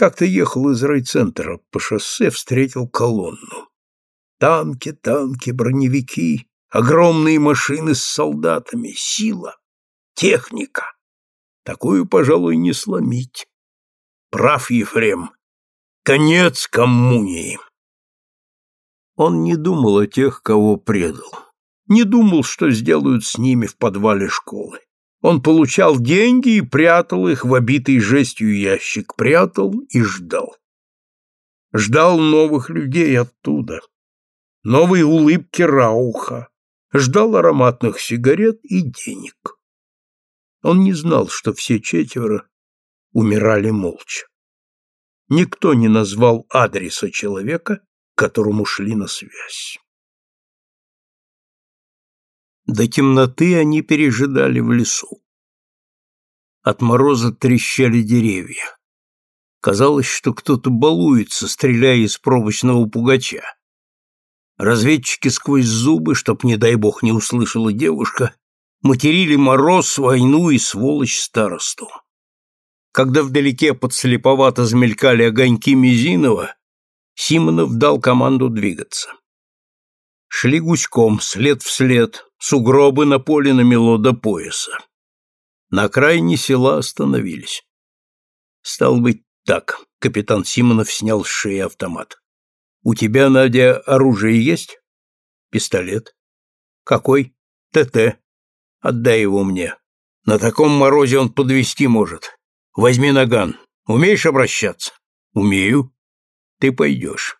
Как-то ехал из райцентра по шоссе, встретил колонну. Танки, танки, броневики, огромные машины с солдатами, сила, техника. Такую, пожалуй, не сломить. Прав Ефрем. Конец коммунии. Он не думал о тех, кого предал. Не думал, что сделают с ними в подвале школы. Он получал деньги и прятал их в обитый жестью ящик, прятал и ждал. Ждал новых людей оттуда, новые улыбки Рауха, ждал ароматных сигарет и денег. Он не знал, что все четверо умирали молча. Никто не назвал адреса человека, которому шли на связь. До темноты они пережидали в лесу. От мороза трещали деревья. Казалось, что кто-то балуется, стреляя из пробочного пугача. Разведчики сквозь зубы, чтоб, не дай бог, не услышала девушка, материли мороз, войну и сволочь старосту. Когда вдалеке подслеповато замелькали огоньки Мизинова, Симонов дал команду двигаться. Шли гуськом, след в след, сугробы на поле намело до пояса. На окраине села остановились. Стал быть, так, капитан Симонов снял с шеи автомат. У тебя, Надя, оружие есть? Пистолет. Какой? ТТ. Отдай его мне. На таком морозе он подвести может. Возьми наган. Умеешь обращаться? Умею. Ты пойдешь.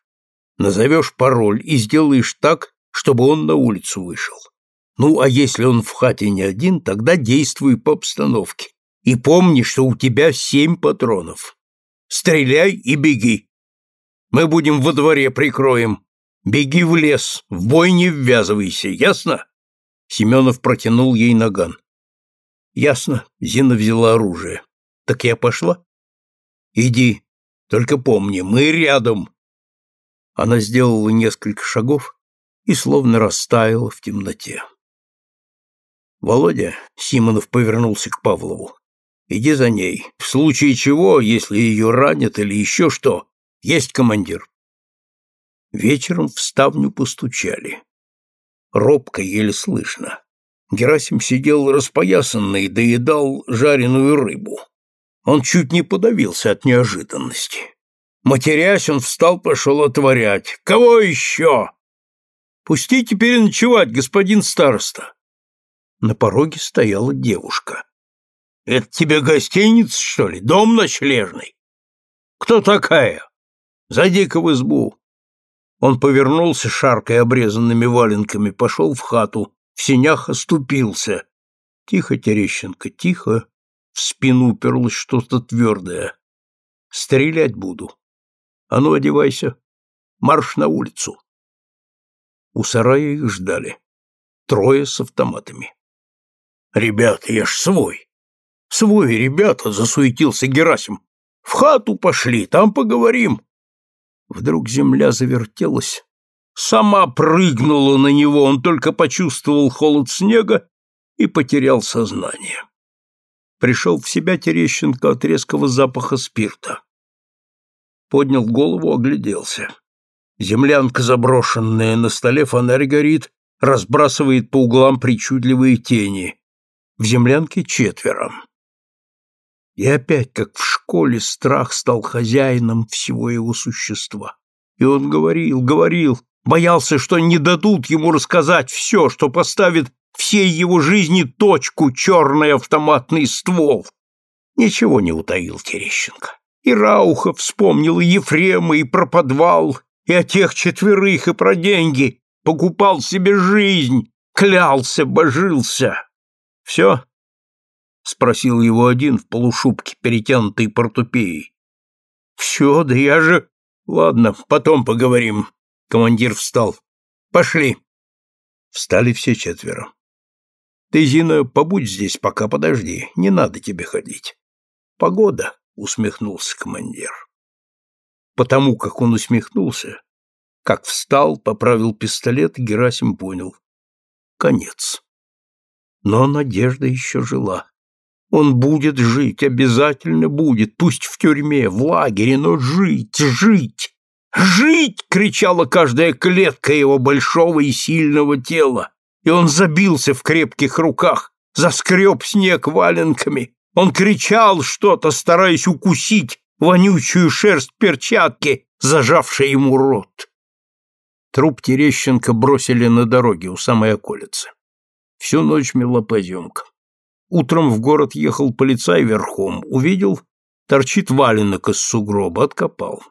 Назовешь пароль и сделаешь так, чтобы он на улицу вышел. Ну, а если он в хате не один, тогда действуй по обстановке. И помни, что у тебя семь патронов. Стреляй и беги. Мы будем во дворе прикроем. Беги в лес, в бой не ввязывайся, ясно? Семенов протянул ей наган. Ясно, Зина взяла оружие. Так я пошла? Иди, только помни, мы рядом. Она сделала несколько шагов и словно растаяла в темноте. Володя, Симонов повернулся к Павлову. Иди за ней. В случае чего, если ее ранят или еще что, есть командир. Вечером в ставню постучали. Робко, еле слышно. Герасим сидел распоясанный, доедал жареную рыбу. Он чуть не подавился от неожиданности. Матерясь, он встал, пошел отворять. «Кого еще?» «Пустите переночевать, господин староста». На пороге стояла девушка. «Это тебе гостиница, что ли? Дом ночлежный?» «Кто такая?» «Зайди-ка в избу». Он повернулся, шаркой обрезанными валенками, пошел в хату, в сенях оступился. Тихо, Терещенко, тихо. В спину уперлось что-то твердое. Стрелять буду. А ну, одевайся. Марш на улицу. У сарая их ждали. Трое с автоматами. «Ребята, я ж свой!» «Свой, ребята!» — засуетился Герасим. «В хату пошли, там поговорим!» Вдруг земля завертелась, сама прыгнула на него, он только почувствовал холод снега и потерял сознание. Пришел в себя Терещенко от резкого запаха спирта. Поднял голову, огляделся. Землянка, заброшенная на столе, фонарь горит, разбрасывает по углам причудливые тени. В землянке четверо. И опять, как в школе, страх стал хозяином всего его существа. И он говорил, говорил, боялся, что не дадут ему рассказать все, что поставит всей его жизни точку черный автоматный ствол. Ничего не утаил Терещенко. И Рауха вспомнил и Ефрема, и про подвал, и о тех четверых, и про деньги. Покупал себе жизнь, клялся, божился. Все? — спросил его один в полушубке, перетянутой портупеей. — Все, да я же... Ладно, потом поговорим. Командир встал. — Пошли. Встали все четверо. — Ты, Зина, побудь здесь, пока подожди. Не надо тебе ходить. — Погода, — усмехнулся командир. Потому как он усмехнулся, как встал, поправил пистолет, Герасим понял. Конец. Но надежда еще жила. Он будет жить, обязательно будет, пусть в тюрьме, в лагере, но жить, жить, жить! кричала каждая клетка его большого и сильного тела. И он забился в крепких руках, заскреб снег валенками. Он кричал что-то, стараясь укусить вонючую шерсть перчатки, зажавшей ему рот. Труп Терещенко бросили на дороге у самой околицы. Всю ночь мела поземка. Утром в город ехал полицай верхом, увидел, торчит валенок из сугроба, откопал.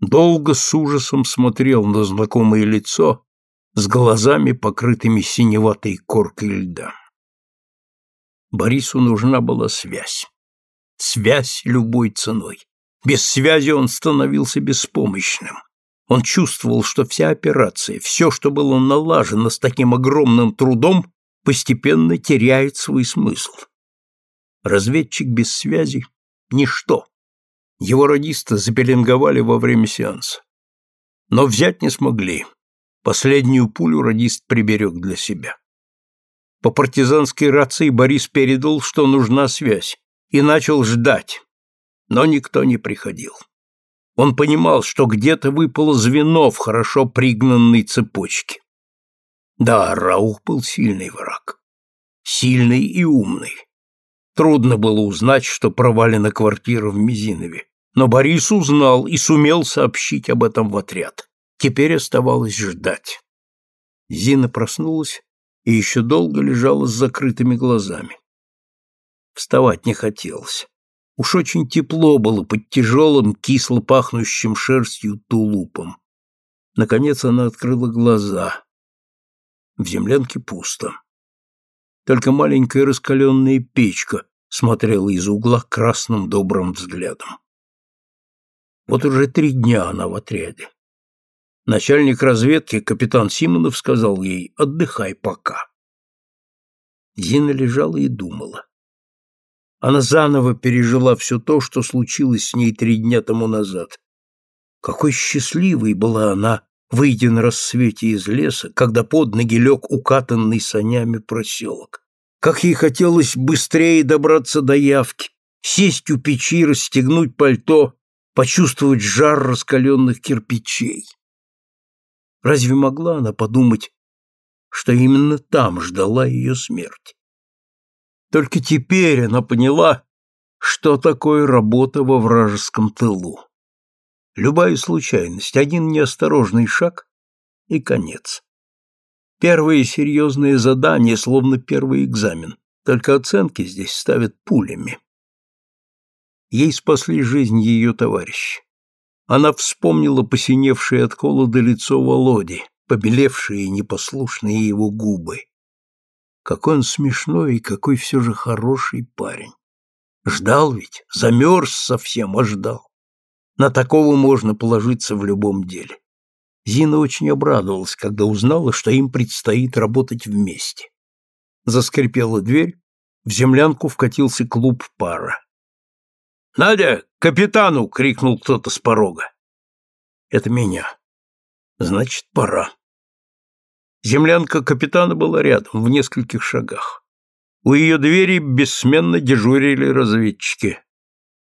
Долго с ужасом смотрел на знакомое лицо с глазами, покрытыми синеватой коркой льда. Борису нужна была связь. Связь любой ценой. Без связи он становился беспомощным. Он чувствовал, что вся операция, все, что было налажено с таким огромным трудом, постепенно теряет свой смысл. Разведчик без связи – ничто. Его радиста запеленговали во время сеанса. Но взять не смогли. Последнюю пулю радист приберег для себя. По партизанской рации Борис передал, что нужна связь, и начал ждать. Но никто не приходил. Он понимал, что где-то выпало звено в хорошо пригнанной цепочке. Да, Раух был сильный враг. Сильный и умный. Трудно было узнать, что провалена квартира в Мизинове. Но Борис узнал и сумел сообщить об этом в отряд. Теперь оставалось ждать. Зина проснулась и еще долго лежала с закрытыми глазами. Вставать не хотелось. Уж очень тепло было под тяжелым, кисло пахнущим шерстью тулупом. Наконец она открыла глаза. В землянке пусто. Только маленькая раскаленная печка смотрела из угла красным добрым взглядом. Вот уже три дня она в отряде. Начальник разведки, капитан Симонов, сказал ей «отдыхай пока». Зина лежала и думала. Она заново пережила все то, что случилось с ней три дня тому назад. Какой счастливой была она выйдя на рассвете из леса, когда под ноги лег укатанный санями проселок. Как ей хотелось быстрее добраться до явки, сесть у печи, расстегнуть пальто, почувствовать жар раскаленных кирпичей. Разве могла она подумать, что именно там ждала ее смерть? Только теперь она поняла, что такое работа во вражеском тылу. Любая случайность, один неосторожный шаг и конец. Первое серьезное задание, словно первый экзамен, только оценки здесь ставят пулями. Ей спасли жизнь ее товарищ. Она вспомнила посиневшее от холода лицо Володи, побелевшие и непослушные его губы. Какой он смешной и какой все же хороший парень. Ждал ведь, замерз совсем, а ждал. На такого можно положиться в любом деле. Зина очень обрадовалась, когда узнала, что им предстоит работать вместе. Заскрипела дверь, в землянку вкатился клуб пара. «Надя, капитану!» — крикнул кто-то с порога. «Это меня. Значит, пора». Землянка капитана была рядом, в нескольких шагах. У ее двери бессменно дежурили разведчики.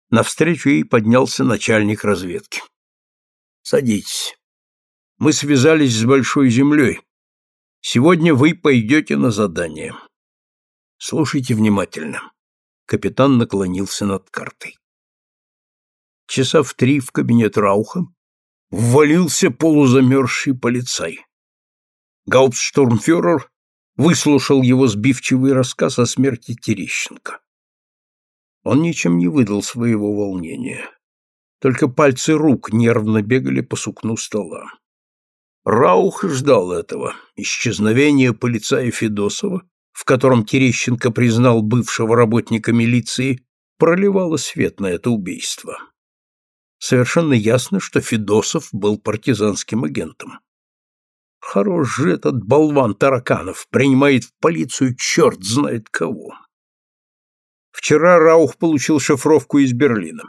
Навстречу ей поднялся начальник разведки. «Садитесь. Мы связались с Большой Землей. Сегодня вы пойдете на задание. Слушайте внимательно». Капитан наклонился над картой. Часа в три в кабинет Рауха ввалился полузамерзший полицай. Гауптштурмфюрер выслушал его сбивчивый рассказ о смерти Терещенко. Он ничем не выдал своего волнения. Только пальцы рук нервно бегали по сукну стола. Раух ждал этого, исчезновения полицая Федосова, в котором Терещенко признал бывшего работника милиции, проливало свет на это убийство. Совершенно ясно, что Федосов был партизанским агентом. Хорош же этот болван Тараканов, принимает в полицию черт знает кого. Вчера Раух получил шифровку из Берлина.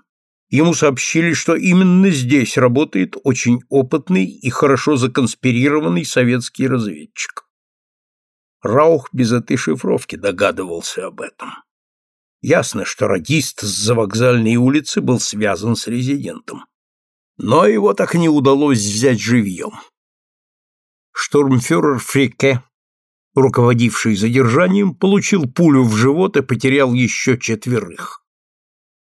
Ему сообщили, что именно здесь работает очень опытный и хорошо законспирированный советский разведчик. Раух без этой шифровки догадывался об этом. Ясно, что радист с завокзальной улицы был связан с резидентом. Но его так и не удалось взять живьем. Штурмфюрер Фрике руководивший задержанием, получил пулю в живот и потерял еще четверых.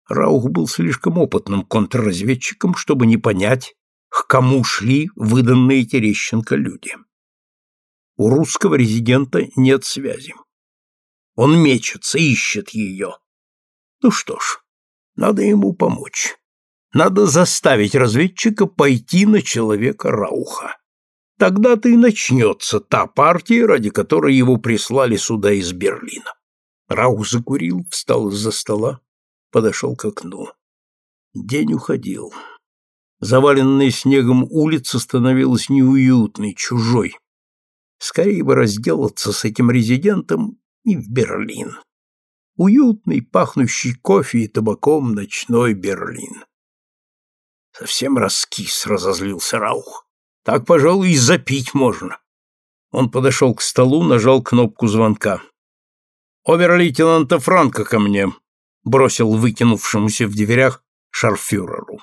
Раух был слишком опытным контрразведчиком, чтобы не понять, к кому шли выданные Терещенко люди. У русского резидента нет связи. Он мечется, ищет ее. Ну что ж, надо ему помочь. Надо заставить разведчика пойти на человека Рауха. Тогда-то и начнется та партия, ради которой его прислали сюда из Берлина. Раух закурил, встал из-за стола, подошел к окну. День уходил. Заваленная снегом улица становилась неуютной, чужой. Скорее бы разделаться с этим резидентом и в Берлин. Уютный, пахнущий кофе и табаком ночной Берлин. Совсем раскис, разозлился Раух. Так, пожалуй, и запить можно. Он подошел к столу, нажал кнопку звонка. «Обер-лейтенанта Франка ко мне», — бросил выкинувшемуся в дверях шарфюреру.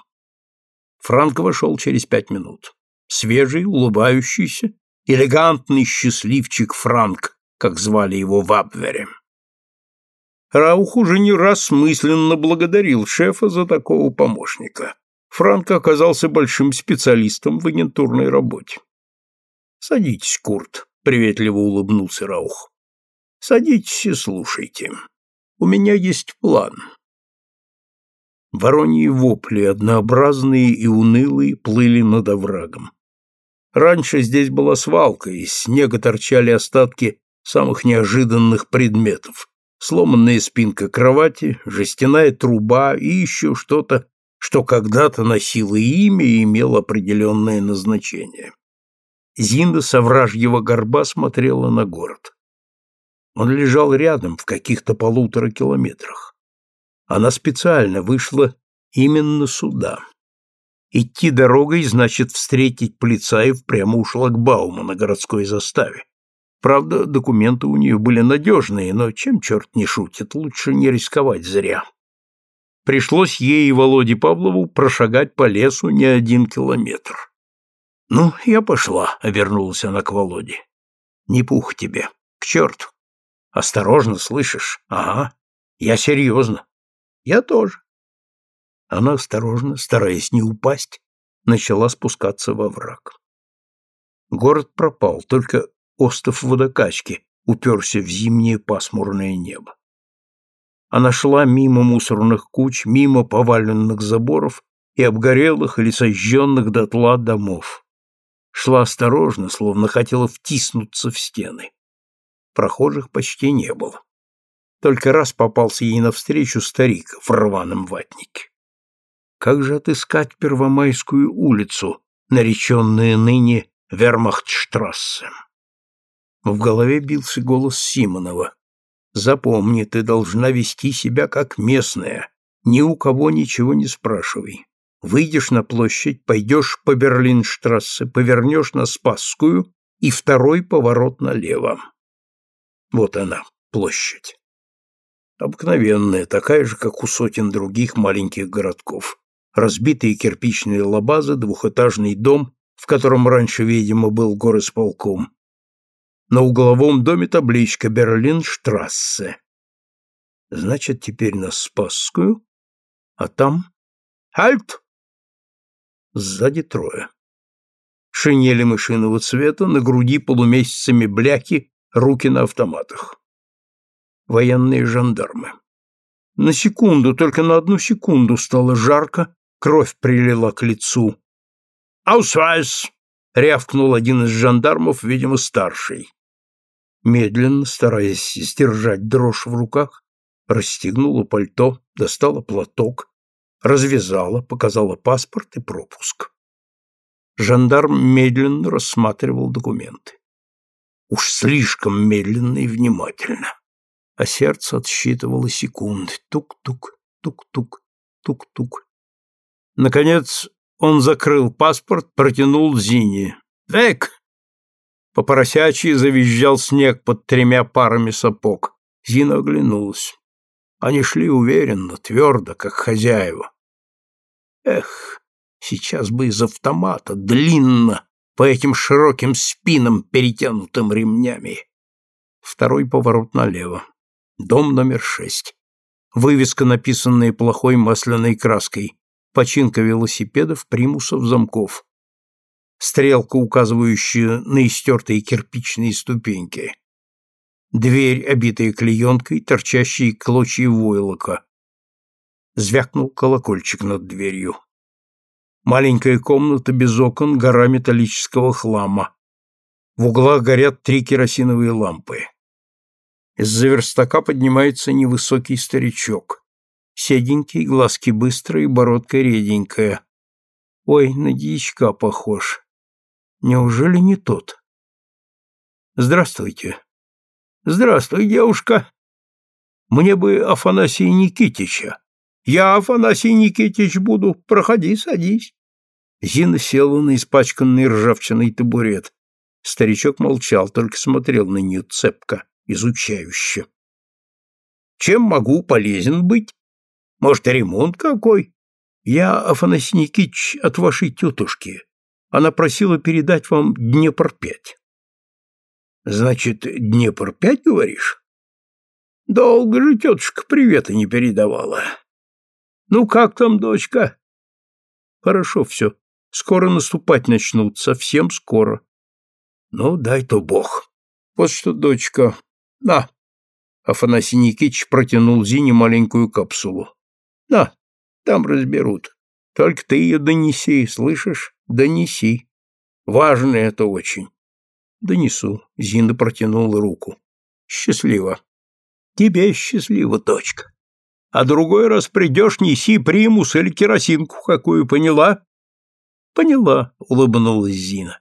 Франк вошел через пять минут. Свежий, улыбающийся, элегантный счастливчик Франк, как звали его в Абвере. Раух уже не раз мысленно благодарил шефа за такого помощника. Франк оказался большим специалистом в агентурной работе. «Садитесь, Курт», — приветливо улыбнулся Раух. «Садитесь и слушайте. У меня есть план». Вороньи вопли, однообразные и унылые, плыли над оврагом. Раньше здесь была свалка, из снега торчали остатки самых неожиданных предметов. Сломанная спинка кровати, жестяная труба и еще что-то, что когда-то носило имя и имело определенное назначение. Зинда с овражьего горба смотрела на город. Он лежал рядом, в каких-то полутора километрах. Она специально вышла именно сюда. Идти дорогой значит встретить полицаев прямо у шлагбаума на городской заставе. Правда, документы у нее были надежные, но чем черт не шутит, лучше не рисковать зря. Пришлось ей и Володе Павлову прошагать по лесу не один километр. «Ну, я пошла», — обернулась она к Володе. «Не пух тебе. К черту. Осторожно, слышишь? Ага. Я серьезно. Я тоже. Она осторожно, стараясь не упасть, начала спускаться во враг. Город пропал, только остов водокачки уперся в зимнее пасмурное небо. Она шла мимо мусорных куч, мимо поваленных заборов и обгорелых или сожженных дотла домов. Шла осторожно, словно хотела втиснуться в стены. Прохожих почти не было. Только раз попался ей навстречу старик в рваном ватнике. Как же отыскать Первомайскую улицу, нареченную ныне Вермахтштрассе? В голове бился голос Симонова. «Запомни, ты должна вести себя как местная, ни у кого ничего не спрашивай. Выйдешь на площадь, пойдешь по Берлинштрассе, повернешь на Спасскую и второй поворот налево. Вот она, площадь. Обыкновенная, такая же, как у сотен других маленьких городков разбитые кирпичные лабазы, двухэтажный дом, в котором раньше, видимо, был горосполком. На угловом доме табличка «Берлинштрассе». Значит, теперь на Спасскую, а там... Альт! Сзади трое. Шинели мышиного цвета, на груди полумесяцами бляки, руки на автоматах. Военные жандармы. На секунду, только на одну секунду стало жарко, Кровь прилила к лицу. «Аусвайс!» — рявкнул один из жандармов, видимо, старший. Медленно, стараясь сдержать дрожь в руках, расстегнула пальто, достала платок, развязала, показала паспорт и пропуск. Жандарм медленно рассматривал документы. Уж слишком медленно и внимательно. А сердце отсчитывало секунды. Тук-тук, тук-тук, тук-тук. Наконец он закрыл паспорт, протянул Зине. «Эк!» По поросячьи завизжал снег под тремя парами сапог. Зина оглянулась. Они шли уверенно, твердо, как хозяева. Эх, сейчас бы из автомата, длинно, по этим широким спинам, перетянутым ремнями. Второй поворот налево. Дом номер шесть. Вывеска, написанная плохой масляной краской починка велосипедов, примусов, замков. Стрелка, указывающая на истертые кирпичные ступеньки. Дверь, обитая клеенкой, торчащие клочья войлока. Звякнул колокольчик над дверью. Маленькая комната без окон, гора металлического хлама. В углах горят три керосиновые лампы. Из-за верстака поднимается невысокий старичок. Седенький, глазки быстрые, бородка реденькая. Ой, на дьячка похож. Неужели не тот? Здравствуйте. Здравствуй, девушка. Мне бы Афанасия Никитича. Я, Афанасий Никитич, буду. Проходи, садись. Зина села на испачканный ржавчиной табурет. Старичок молчал, только смотрел на нее цепко, изучающе. Чем могу полезен быть? Может, ремонт какой? Я, Афанасий Никитич, от вашей тетушки. Она просила передать вам Днепр-5. Значит, Днепр-5, говоришь? Долго же тетушка привета не передавала. Ну, как там, дочка? Хорошо все. Скоро наступать начнут, совсем скоро. Ну, дай-то бог. Вот что, дочка, на. Афанасий Никитич протянул Зине маленькую капсулу. На, там разберут. Только ты ее донеси, слышишь? Донеси. Важно это очень. Донесу. Зина протянула руку. Счастливо. Тебе счастливо, дочка. А другой раз придешь, неси примус или керосинку какую, поняла? Поняла, улыбнулась Зина.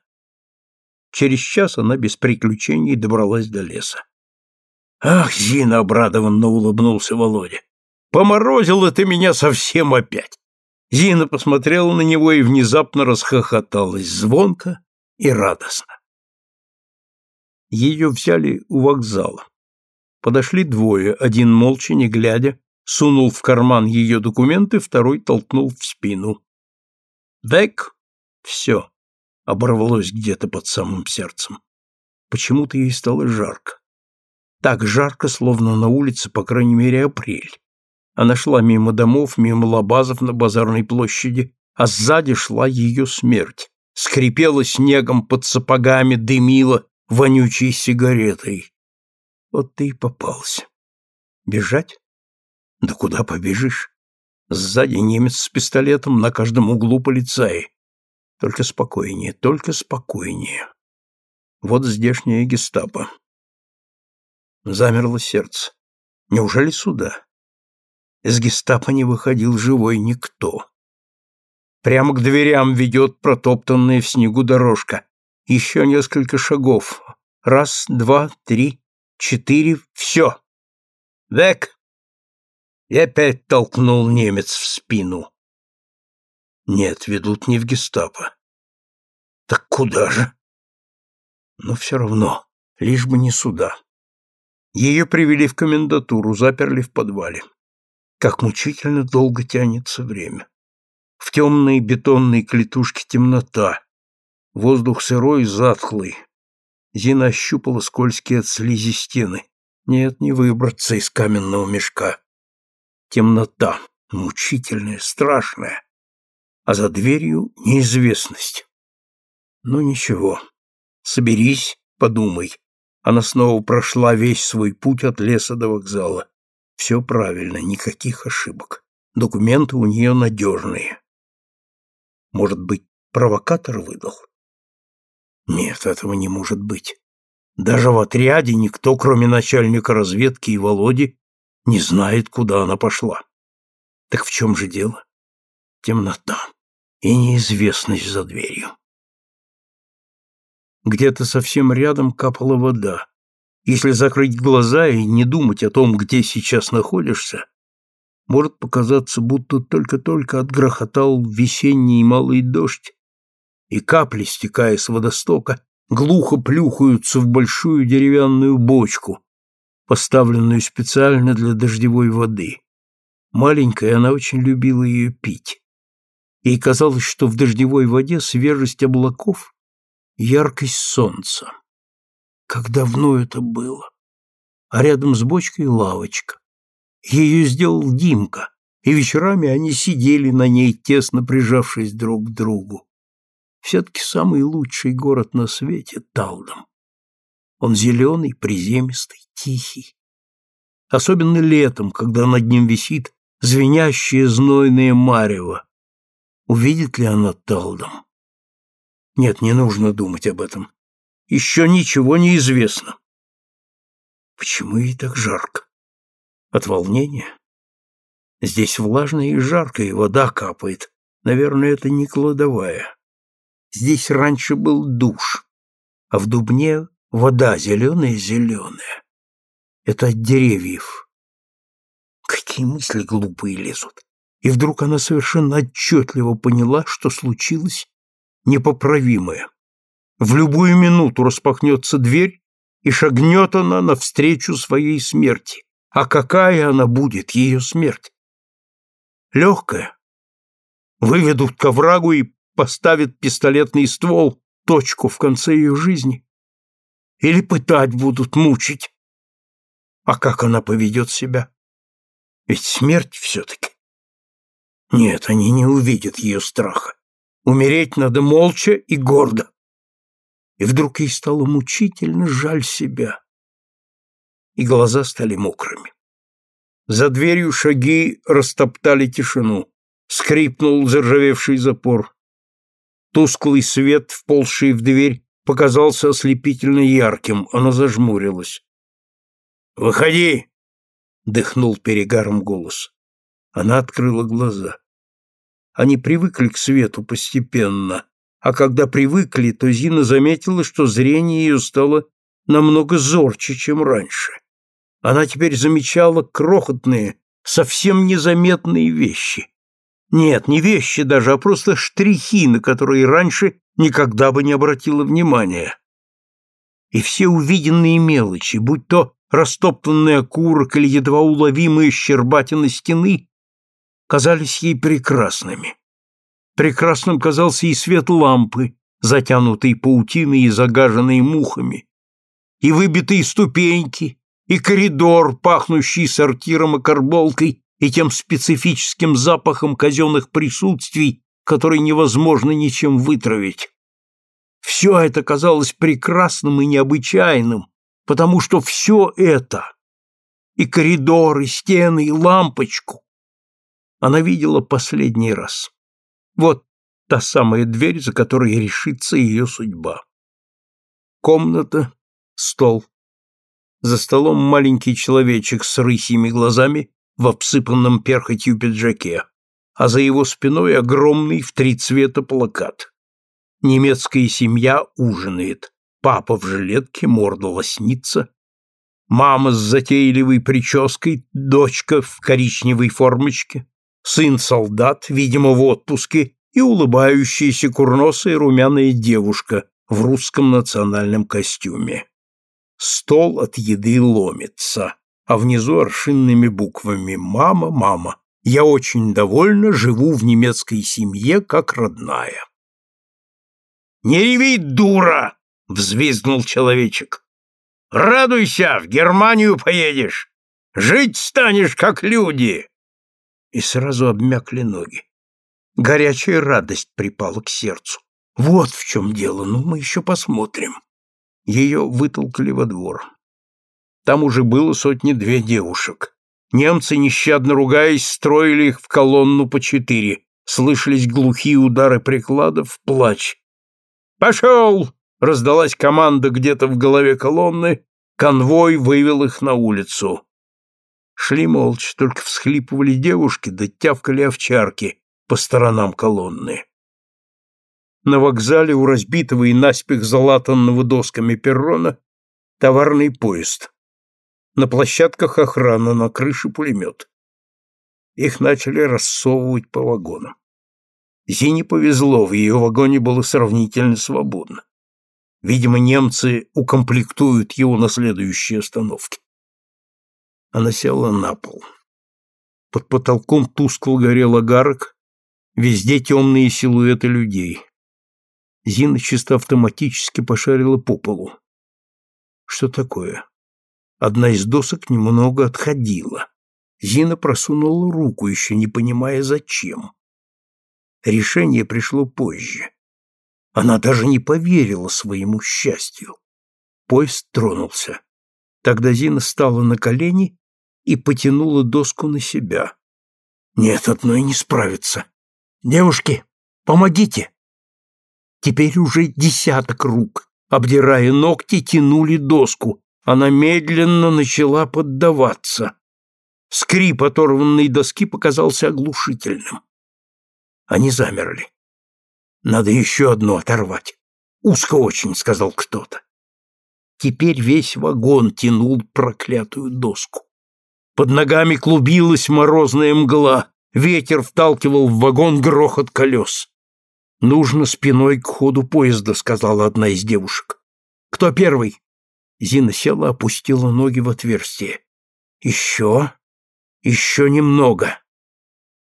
Через час она без приключений добралась до леса. Ах, Зина, обрадованно улыбнулся Володя. Поморозила ты меня совсем опять. Зина посмотрела на него и внезапно расхохоталась, звонко и радостно. Ее взяли у вокзала. Подошли двое, один молча, не глядя, сунул в карман ее документы, второй толкнул в спину. «Дек!» Все. Оборвалось где-то под самым сердцем. Почему-то ей стало жарко. Так жарко, словно на улице, по крайней мере, апрель. Она шла мимо домов, мимо лабазов на базарной площади, а сзади шла ее смерть. Скрипела снегом под сапогами, дымила вонючей сигаретой. Вот ты и попался. Бежать? Да куда побежишь? Сзади немец с пистолетом, на каждом углу полицаи. Только спокойнее, только спокойнее. Вот здешняя гестапо. Замерло сердце. Неужели сюда? Из гестапо не выходил живой никто. Прямо к дверям ведет протоптанная в снегу дорожка. Еще несколько шагов. Раз, два, три, четыре, все. Век! И опять толкнул немец в спину. Нет, ведут не в гестапо. Так куда же? Но все равно, лишь бы не сюда. Ее привели в комендатуру, заперли в подвале. Как мучительно долго тянется время. В темной бетонной клетушке темнота. Воздух сырой затхлый. Зина ощупала скользкие от слизи стены. Нет, не выбраться из каменного мешка. Темнота, мучительная, страшная. А за дверью неизвестность. Ну ничего. Соберись, подумай. Она снова прошла весь свой путь от леса до вокзала. Все правильно, никаких ошибок. Документы у нее надежные. Может быть, провокатор выдал? Нет, этого не может быть. Даже в отряде никто, кроме начальника разведки и Володи, не знает, куда она пошла. Так в чем же дело? Темнота и неизвестность за дверью. Где-то совсем рядом капала вода. Если закрыть глаза и не думать о том, где сейчас находишься, может показаться, будто только-только отгрохотал весенний малый дождь, и капли, стекая с водостока, глухо плюхаются в большую деревянную бочку, поставленную специально для дождевой воды. Маленькая, она очень любила ее пить. Ей казалось, что в дождевой воде свежесть облаков яркость солнца. Как давно это было! А рядом с бочкой лавочка. Ее сделал Димка, и вечерами они сидели на ней, тесно прижавшись друг к другу. Все-таки самый лучший город на свете — Талдом. Он зеленый, приземистый, тихий. Особенно летом, когда над ним висит звенящее знойное марево. Увидит ли она Талдом? Нет, не нужно думать об этом. Еще ничего не известно. Почему ей так жарко? От волнения? Здесь влажно и жарко, и вода капает. Наверное, это не кладовая. Здесь раньше был душ, а в Дубне вода зеленая-зеленая. Это от деревьев. Какие мысли глупые лезут. И вдруг она совершенно отчетливо поняла, что случилось непоправимое. В любую минуту распахнется дверь, и шагнет она навстречу своей смерти. А какая она будет, ее смерть? Легкая? выведут к оврагу и поставят пистолетный ствол, точку в конце ее жизни? Или пытать будут, мучить? А как она поведет себя? Ведь смерть все-таки. Нет, они не увидят ее страха. Умереть надо молча и гордо. И вдруг ей стало мучительно жаль себя. И глаза стали мокрыми. За дверью шаги растоптали тишину. Скрипнул заржавевший запор. Тусклый свет, вползший в дверь, показался ослепительно ярким. Она зажмурилась. «Выходи!» — дыхнул перегаром голос. Она открыла глаза. Они привыкли к свету постепенно, а когда привыкли, то Зина заметила, что зрение ее стало намного зорче, чем раньше. Она теперь замечала крохотные, совсем незаметные вещи. Нет, не вещи даже, а просто штрихи, на которые раньше никогда бы не обратила внимания. И все увиденные мелочи, будь то растоптанный окурок или едва уловимые щербатины стены, казались ей прекрасными. Прекрасным казался и свет лампы, затянутый паутиной и загаженной мухами, и выбитые ступеньки, и коридор, пахнущий сортиром и карболкой, и тем специфическим запахом казенных присутствий, который невозможно ничем вытравить. Все это казалось прекрасным и необычайным, потому что все это, и коридор, и стены, и лампочку, она видела последний раз. Вот та самая дверь, за которой решится ее судьба. Комната, стол, за столом маленький человечек с рысьими глазами в обсыпанном перхотью пиджаке, а за его спиной огромный в три цвета плакат. Немецкая семья ужинает. Папа в жилетке, морда лоснится. Мама с затейливой прической, дочка в коричневой формочке, сын солдат, видимо, в отпуске, и улыбающаяся курносая румяная девушка в русском национальном костюме. Стол от еды ломится, а внизу аршинными буквами «Мама, мама, я очень довольна, живу в немецкой семье, как родная». «Не реви, дура!» — взвизгнул человечек. «Радуйся, в Германию поедешь! Жить станешь, как люди!» И сразу обмякли ноги. Горячая радость припала к сердцу. Вот в чем дело, ну мы еще посмотрим ее вытолкали во двор. Там уже было сотни-две девушек. Немцы, нещадно ругаясь, строили их в колонну по четыре. Слышались глухие удары прикладов, плач. «Пошел!» — раздалась команда где-то в голове колонны. Конвой вывел их на улицу. Шли молча, только всхлипывали девушки, да тявкали овчарки по сторонам колонны. На вокзале у разбитого и наспех залатанного досками перрона товарный поезд. На площадках охрана, на крыше пулемет. Их начали рассовывать по вагонам. Зине повезло, в ее вагоне было сравнительно свободно. Видимо, немцы укомплектуют его на следующей остановке. Она села на пол. Под потолком тускло горел огарок, везде темные силуэты людей. Зина чисто автоматически пошарила по полу. Что такое? Одна из досок немного отходила. Зина просунула руку, еще не понимая, зачем. Решение пришло позже. Она даже не поверила своему счастью. Поезд тронулся. Тогда Зина стала на колени и потянула доску на себя. Нет, одной не справится. Девушки, помогите! Теперь уже десяток рук, обдирая ногти, тянули доску. Она медленно начала поддаваться. Скрип оторванной доски показался оглушительным. Они замерли. Надо еще одну оторвать. Узко очень, сказал кто-то. Теперь весь вагон тянул проклятую доску. Под ногами клубилась морозная мгла, ветер вталкивал в вагон грохот колес. «Нужно спиной к ходу поезда», — сказала одна из девушек. «Кто первый?» Зина села, опустила ноги в отверстие. «Еще? Еще немного».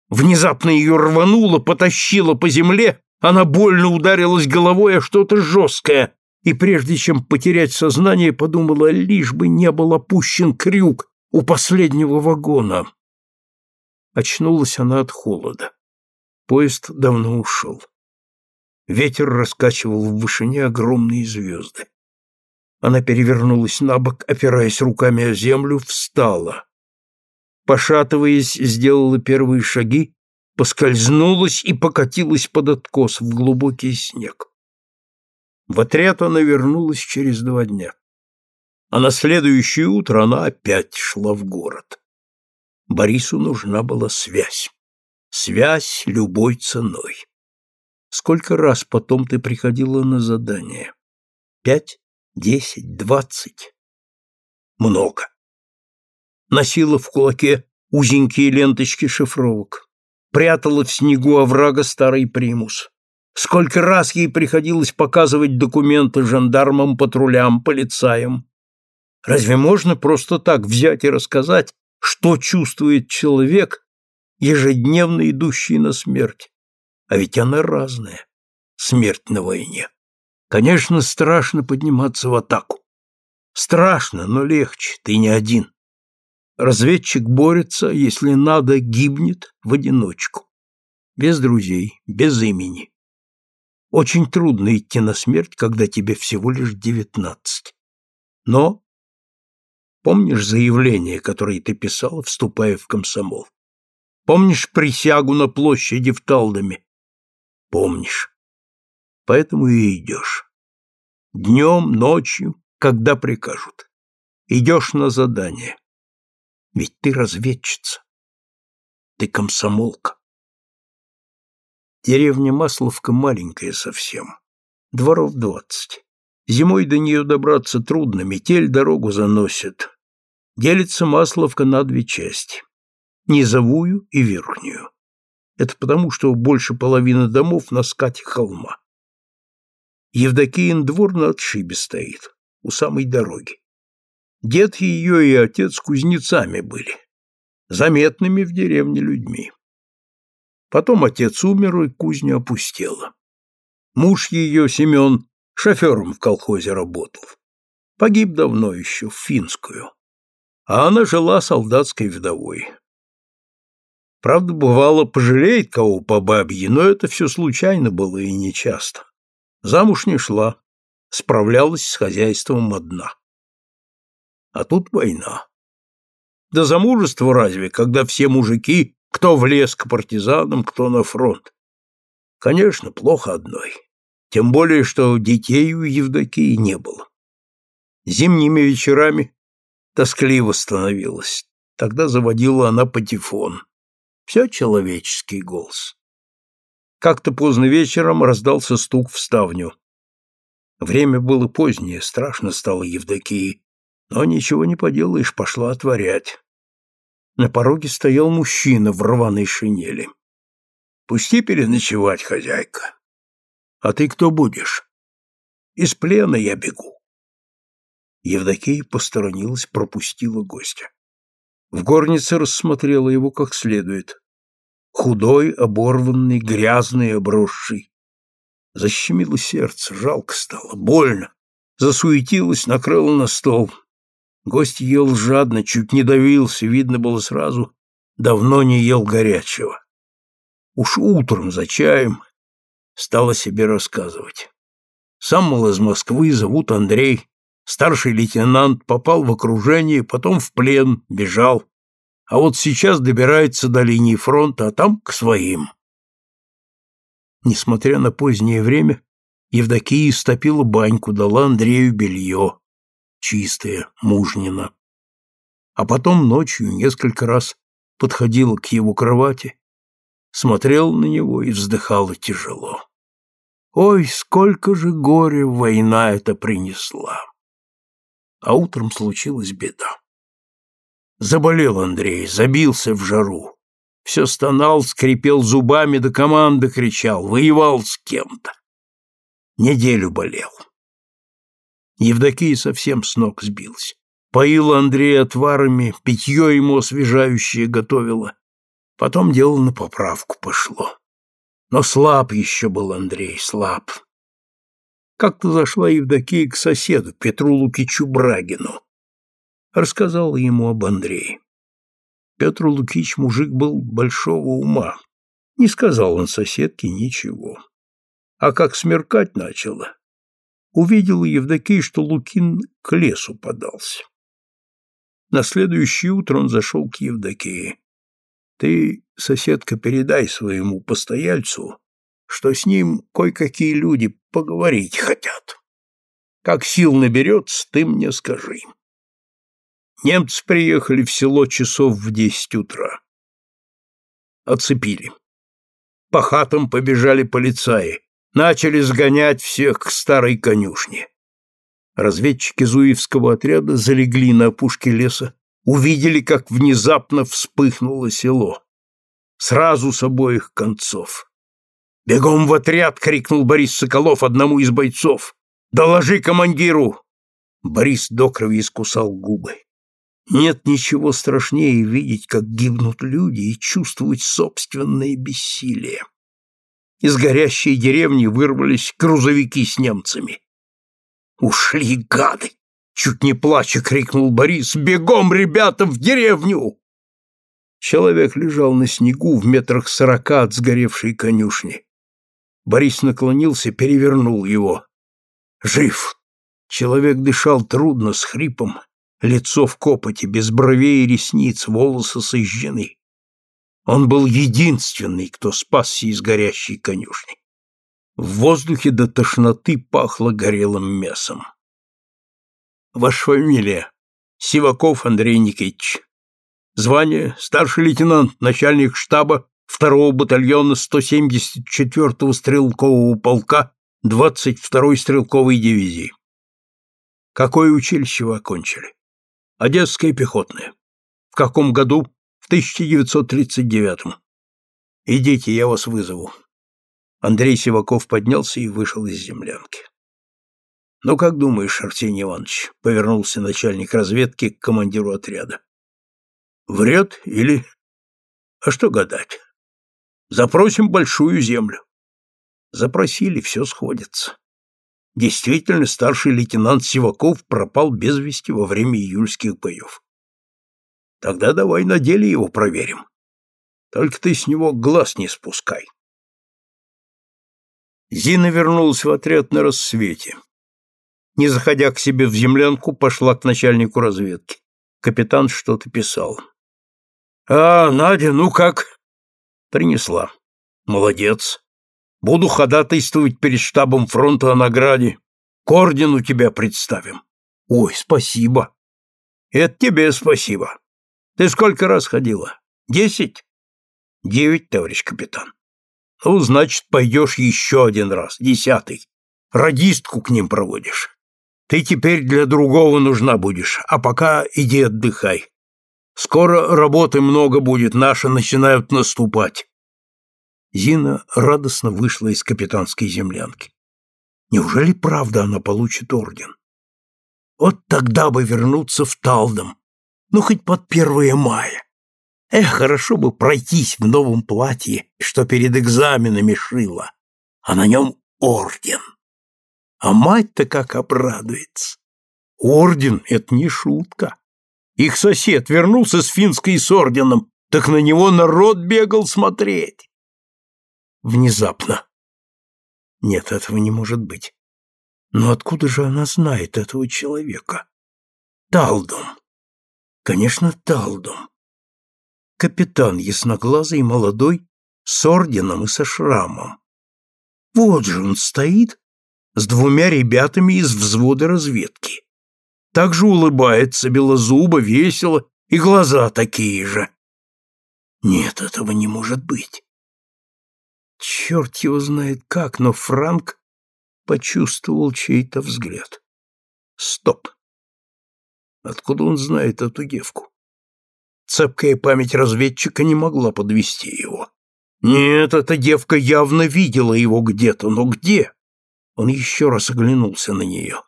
Внезапно ее рвануло, потащило по земле, она больно ударилась головой о что-то жесткое, и прежде чем потерять сознание, подумала, лишь бы не был опущен крюк у последнего вагона. Очнулась она от холода. Поезд давно ушел. Ветер раскачивал в вышине огромные звезды. Она перевернулась на бок, опираясь руками о землю, встала. Пошатываясь, сделала первые шаги, поскользнулась и покатилась под откос в глубокий снег. В отряд она вернулась через два дня. А на следующее утро она опять шла в город. Борису нужна была связь. Связь любой ценой. Сколько раз потом ты приходила на задание? Пять? Десять? Двадцать? Много. Носила в кулаке узенькие ленточки шифровок. Прятала в снегу оврага старый примус. Сколько раз ей приходилось показывать документы жандармам, патрулям, полицаям. Разве можно просто так взять и рассказать, что чувствует человек, ежедневно идущий на смерть? А ведь она разная. Смерть на войне. Конечно, страшно подниматься в атаку. Страшно, но легче, ты не один. Разведчик борется, если надо, гибнет в одиночку. Без друзей, без имени. Очень трудно идти на смерть, когда тебе всего лишь девятнадцать. Но помнишь заявление, которое ты писала, вступая в комсомол? Помнишь присягу на площади в Талдоме? Помнишь. Поэтому и идешь. Днем, ночью, когда прикажут. Идешь на задание. Ведь ты разведчица. Ты комсомолка. Деревня Масловка маленькая совсем. Дворов двадцать. Зимой до нее добраться трудно, метель дорогу заносит. Делится Масловка на две части. Низовую и верхнюю. Это потому, что больше половины домов на скате холма. Евдокиин двор на отшибе стоит, у самой дороги. Дед ее и отец кузнецами были, заметными в деревне людьми. Потом отец умер, и кузня опустела. Муж ее, Семен, шофером в колхозе работал. Погиб давно еще, в Финскую. А она жила солдатской вдовой. Правда, бывало, пожалеет кого по бабье, но это все случайно было и нечасто. Замуж не шла, справлялась с хозяйством одна. А тут война. До замужества разве, когда все мужики кто в лес к партизанам, кто на фронт. Конечно, плохо одной. Тем более, что детей у Евдокии не было. Зимними вечерами тоскливо становилось. Тогда заводила она патефон. Все человеческий голос. Как-то поздно вечером раздался стук в ставню. Время было позднее, страшно стало Евдокии, но ничего не поделаешь, пошла отворять. На пороге стоял мужчина в рваной шинели. «Пусти переночевать, хозяйка». «А ты кто будешь?» «Из плена я бегу». Евдокия посторонилась, пропустила гостя. В горнице рассмотрела его как следует. Худой, оборванный, грязный, обросший. Защемило сердце, жалко стало, больно. Засуетилась, накрыла на стол. Гость ел жадно, чуть не давился, видно было сразу, давно не ел горячего. Уж утром за чаем стала себе рассказывать. Сам, мол, из Москвы, зовут Андрей, старший лейтенант, попал в окружение, потом в плен, бежал. А вот сейчас добирается до линии фронта, а там к своим. Несмотря на позднее время, Евдокия стопила баньку, дала Андрею белье чистая, мужнина. А потом ночью несколько раз подходила к его кровати, смотрела на него и вздыхала тяжело. Ой, сколько же горя война это принесла! А утром случилась беда. Заболел Андрей, забился в жару. Все стонал, скрипел зубами, до команды кричал, воевал с кем-то. Неделю болел. Евдокия совсем с ног сбилась. Поила Андрея отварами, питье ему освежающее готовила. Потом дело на поправку пошло. Но слаб еще был Андрей, слаб. Как-то зашла Евдокия к соседу, Петру Лукичу Брагину. Рассказала ему об Андрее. Петр Лукич мужик был большого ума. Не сказал он соседке ничего. А как смеркать начало, увидела Евдокия, что Лукин к лесу подался. На следующее утро он зашел к Евдокии. Ты, соседка, передай своему постояльцу, что с ним кое-какие люди поговорить хотят. Как сил наберется, ты мне скажи. Немцы приехали в село часов в десять утра. Оцепили. По хатам побежали полицаи, начали сгонять всех к старой конюшне. Разведчики Зуевского отряда залегли на опушке леса, увидели, как внезапно вспыхнуло село. Сразу с обоих концов. «Бегом в отряд!» — крикнул Борис Соколов одному из бойцов. «Доложи командиру!» Борис до крови искусал губы. Нет ничего страшнее видеть, как гибнут люди, и чувствовать собственное бессилие. Из горящей деревни вырвались грузовики с немцами. «Ушли, гады!» Чуть не плача крикнул Борис. «Бегом, ребята, в деревню!» Человек лежал на снегу в метрах сорока от сгоревшей конюшни. Борис наклонился, перевернул его. «Жив!» Человек дышал трудно, с хрипом, лицо в копоти, без бровей и ресниц, волосы сожжены. Он был единственный, кто спасся из горящей конюшни. В воздухе до тошноты пахло горелым мясом. Ваша фамилия? Сиваков Андрей Никитич. Звание старший лейтенант, начальник штаба 2-го батальона 174-го стрелкового полка 22-й стрелковой дивизии. Какое училище вы окончили? Одесское пехотное. В каком году? В 1939-м. Идите, я вас вызову. Андрей Сиваков поднялся и вышел из землянки. «Ну, как думаешь, Арсений Иванович?» — повернулся начальник разведки к командиру отряда. «Врет или...» «А что гадать? Запросим большую землю». Запросили, все сходится. Действительно, старший лейтенант Сиваков пропал без вести во время июльских боев. Тогда давай на деле его проверим. Только ты с него глаз не спускай. Зина вернулась в отряд на рассвете не заходя к себе в землянку, пошла к начальнику разведки. Капитан что-то писал. «А, Надя, ну как?» «Принесла. Молодец. Буду ходатайствовать перед штабом фронта о награде. К ордену тебя представим». «Ой, спасибо». «Это тебе спасибо. Ты сколько раз ходила? Десять?» «Девять, товарищ капитан». «Ну, значит, пойдешь еще один раз, десятый. Радистку к ним проводишь». Ты теперь для другого нужна будешь, а пока иди отдыхай. Скоро работы много будет, наши начинают наступать. Зина радостно вышла из капитанской землянки. Неужели правда она получит орден? Вот тогда бы вернуться в Талдом, ну хоть под первое мая. Эх, хорошо бы пройтись в новом платье, что перед экзаменами шила, а на нем орден. А мать-то как обрадуется. Орден — это не шутка. Их сосед вернулся с финской с орденом, так на него народ бегал смотреть. Внезапно. Нет, этого не может быть. Но откуда же она знает этого человека? Талдом. Конечно, Талдом. Капитан ясноглазый, молодой, с орденом и со шрамом. Вот же он стоит с двумя ребятами из взвода разведки. Также улыбается белозубо, весело, и глаза такие же. Нет, этого не может быть. Черт его знает как, но Франк почувствовал чей-то взгляд. Стоп. Откуда он знает эту девку? Цепкая память разведчика не могла подвести его. Нет, эта девка явно видела его где-то, но где? Он еще раз оглянулся на нее.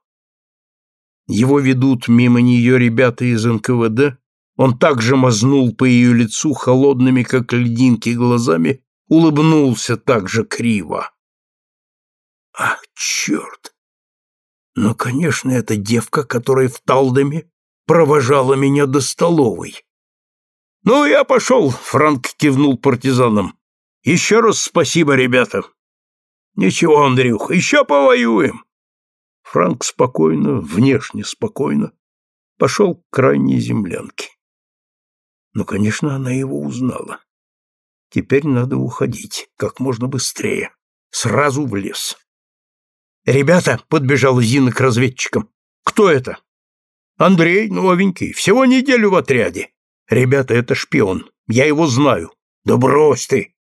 Его ведут мимо нее ребята из НКВД, Он также мазнул по ее лицу холодными, как льдинки, глазами, улыбнулся так же криво. Ах, черт! Ну, конечно, это девка, которая в Талдоме провожала меня до столовой. Ну, я пошел, Франк кивнул партизанам. Еще раз спасибо, ребята. Ничего, Андрюх, еще повоюем. Франк спокойно, внешне спокойно, пошел к крайней землянке. Но, конечно, она его узнала. Теперь надо уходить, как можно быстрее, сразу в лес. «Ребята!» — подбежала Зина к разведчикам. «Кто это?» «Андрей, новенький, всего неделю в отряде. Ребята, это шпион, я его знаю». «Да брось ты!»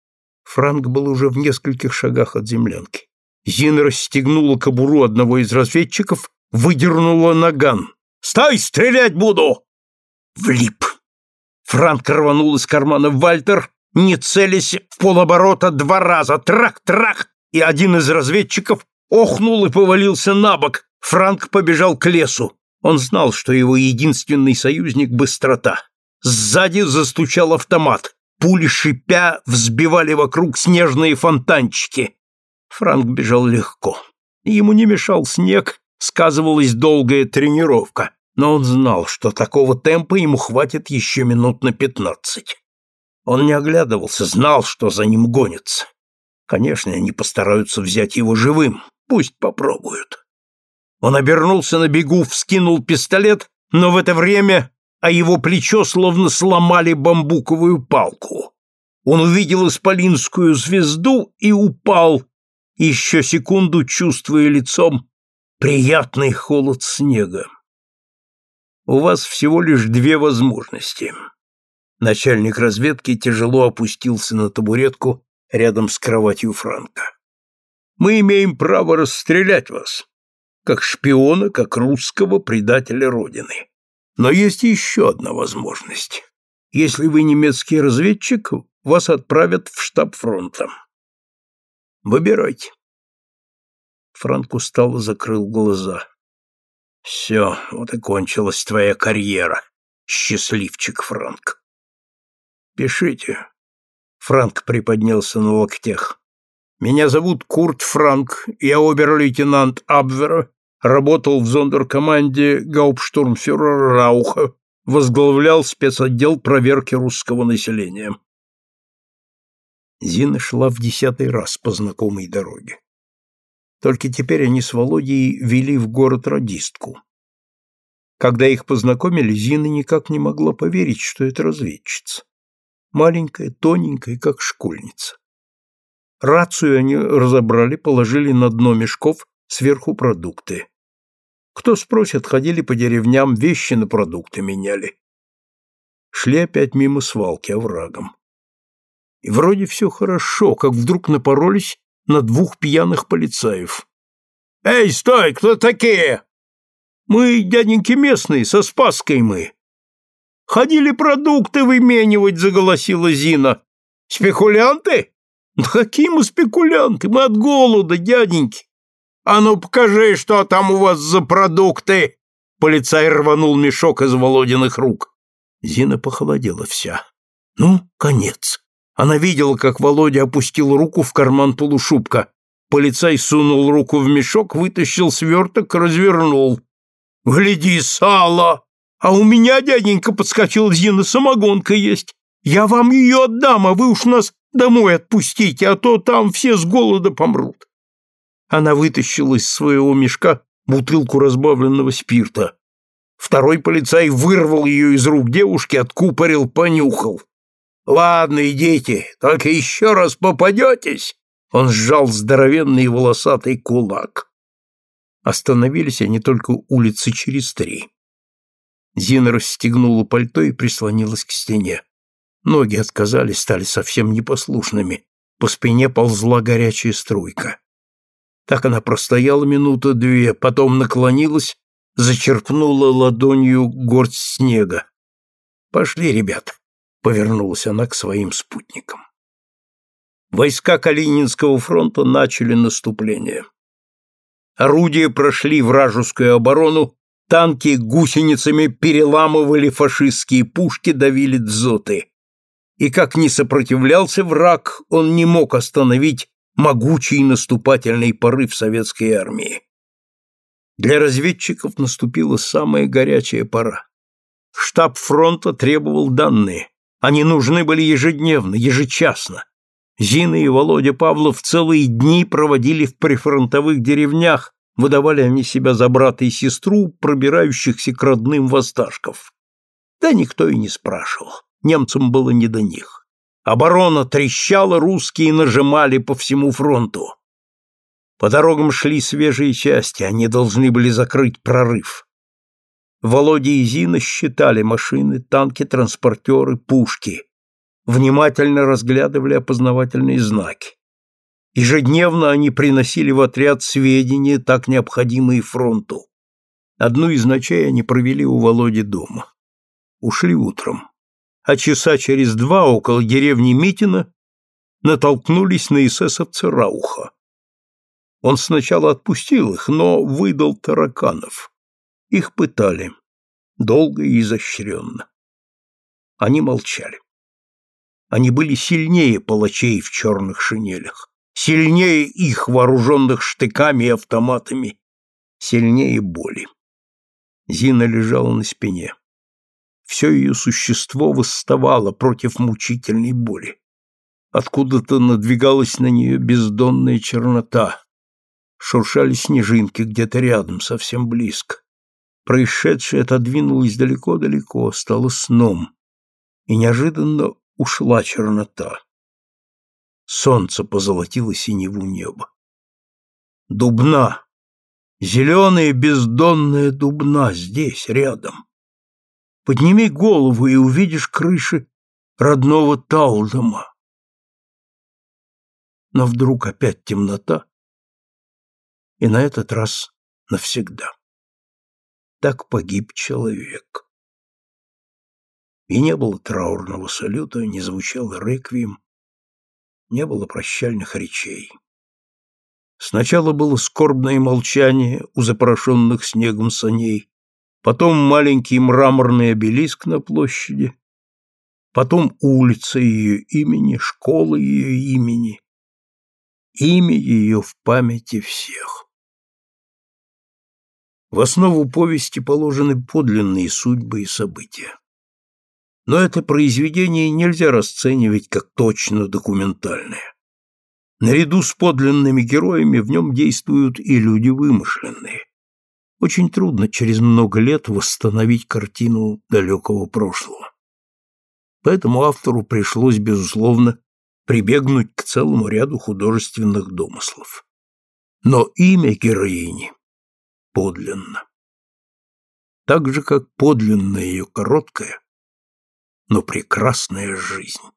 Франк был уже в нескольких шагах от землянки. Зина расстегнула кобуру одного из разведчиков, выдернула наган. «Стой, стрелять буду!» Влип. Франк рванул из кармана Вальтер, не целясь в полоборота два раза. Трах-трах! И один из разведчиков охнул и повалился на бок. Франк побежал к лесу. Он знал, что его единственный союзник — быстрота. Сзади застучал автомат. Пули, шипя, взбивали вокруг снежные фонтанчики. Франк бежал легко. Ему не мешал снег, сказывалась долгая тренировка, но он знал, что такого темпа ему хватит еще минут на пятнадцать. Он не оглядывался, знал, что за ним гонится. Конечно, они постараются взять его живым, пусть попробуют. Он обернулся на бегу, вскинул пистолет, но в это время а его плечо словно сломали бамбуковую палку. Он увидел исполинскую звезду и упал, еще секунду чувствуя лицом приятный холод снега. У вас всего лишь две возможности. Начальник разведки тяжело опустился на табуретку рядом с кроватью Франка. Мы имеем право расстрелять вас, как шпиона, как русского предателя Родины. Но есть еще одна возможность. Если вы немецкий разведчик, вас отправят в штаб фронта. Выбирайте. Франк устало закрыл глаза. Все, вот и кончилась твоя карьера, счастливчик Франк. Пишите. Франк приподнялся на локтях. Меня зовут Курт Франк, я обер-лейтенант Абвера работал в зондеркоманде гауптштурмфюрера Рауха, возглавлял спецотдел проверки русского населения. Зина шла в десятый раз по знакомой дороге. Только теперь они с Володей вели в город радистку. Когда их познакомили, Зина никак не могла поверить, что это разведчица. Маленькая, тоненькая, как школьница. Рацию они разобрали, положили на дно мешков, сверху продукты. Кто спросит, ходили по деревням, вещи на продукты меняли. Шли опять мимо свалки оврагом. И вроде все хорошо, как вдруг напоролись на двух пьяных полицаев. «Эй, стой, кто такие?» «Мы, дяденьки местные, со Спаской мы». «Ходили продукты выменивать», — заголосила Зина. «Спекулянты?» «Да какие мы спекулянты? Мы от голода, дяденьки. «А ну покажи, что там у вас за продукты!» Полицай рванул мешок из Володиных рук. Зина похолодела вся. Ну, конец. Она видела, как Володя опустил руку в карман полушубка. Полицай сунул руку в мешок, вытащил сверток, развернул. «Гляди, сало! А у меня, дяденька, подскочил Зина, самогонка есть. Я вам ее отдам, а вы уж нас домой отпустите, а то там все с голода помрут». Она вытащила из своего мешка бутылку разбавленного спирта. Второй полицай вырвал ее из рук девушки, откупорил, понюхал. «Ладно, идите, только еще раз попадетесь!» Он сжал здоровенный волосатый кулак. Остановились они только улицы через три. Зина расстегнула пальто и прислонилась к стене. Ноги отказались, стали совсем непослушными. По спине ползла горячая струйка. Так она простояла минуты две, потом наклонилась, зачерпнула ладонью горсть снега. «Пошли, ребята», — повернулась она к своим спутникам. Войска Калининского фронта начали наступление. Орудия прошли вражескую оборону Танки гусеницами переламывали фашистские пушки, давили дзоты. И как ни сопротивлялся враг, он не мог остановить могучий наступательный порыв советской армии. Для разведчиков наступила самая горячая пора. Штаб фронта требовал данные. Они нужны были ежедневно, ежечасно. Зина и Володя Павлов целые дни проводили в прифронтовых деревнях, выдавали они себя за брата и сестру, пробирающихся к родным воссташков. Да никто и не спрашивал, немцам было не до них. Оборона трещала, русские нажимали по всему фронту. По дорогам шли свежие части, они должны были закрыть прорыв. Володя и Зина считали машины, танки, транспортеры, пушки. Внимательно разглядывали опознавательные знаки. Ежедневно они приносили в отряд сведения, так необходимые фронту. Одну из ночей они провели у Володи дома. Ушли утром. А часа через два около деревни Митина натолкнулись на эсэсовца Рауха. Он сначала отпустил их, но выдал тараканов. Их пытали. Долго и изощренно. Они молчали. Они были сильнее палачей в черных шинелях, сильнее их, вооруженных штыками и автоматами, сильнее боли. Зина лежала на спине. Все ее существо восставало против мучительной боли. Откуда-то надвигалась на нее бездонная чернота, Шуршали снежинки где-то рядом, совсем близко. Происшедшее отодвинулось далеко-далеко, стало сном, и неожиданно ушла чернота. Солнце позолотило синеву неба. Дубна, зеленая бездонная дубна здесь, рядом. Подними голову и увидишь крыши родного Талдома. Но вдруг опять темнота, и на этот раз навсегда. Так погиб человек. И не было траурного салюта, не звучал реквием, не было прощальных речей. Сначала было скорбное молчание у запорошенных снегом саней, потом маленький мраморный обелиск на площади, потом улица ее имени, школа ее имени, имя ее в памяти всех. В основу повести положены подлинные судьбы и события. Но это произведение нельзя расценивать как точно документальное. Наряду с подлинными героями в нем действуют и люди вымышленные. Очень трудно через много лет восстановить картину далекого прошлого. Поэтому автору пришлось, безусловно, прибегнуть к целому ряду художественных домыслов. Но имя героини подлинно. Так же, как подлинна ее короткая, но прекрасная жизнь.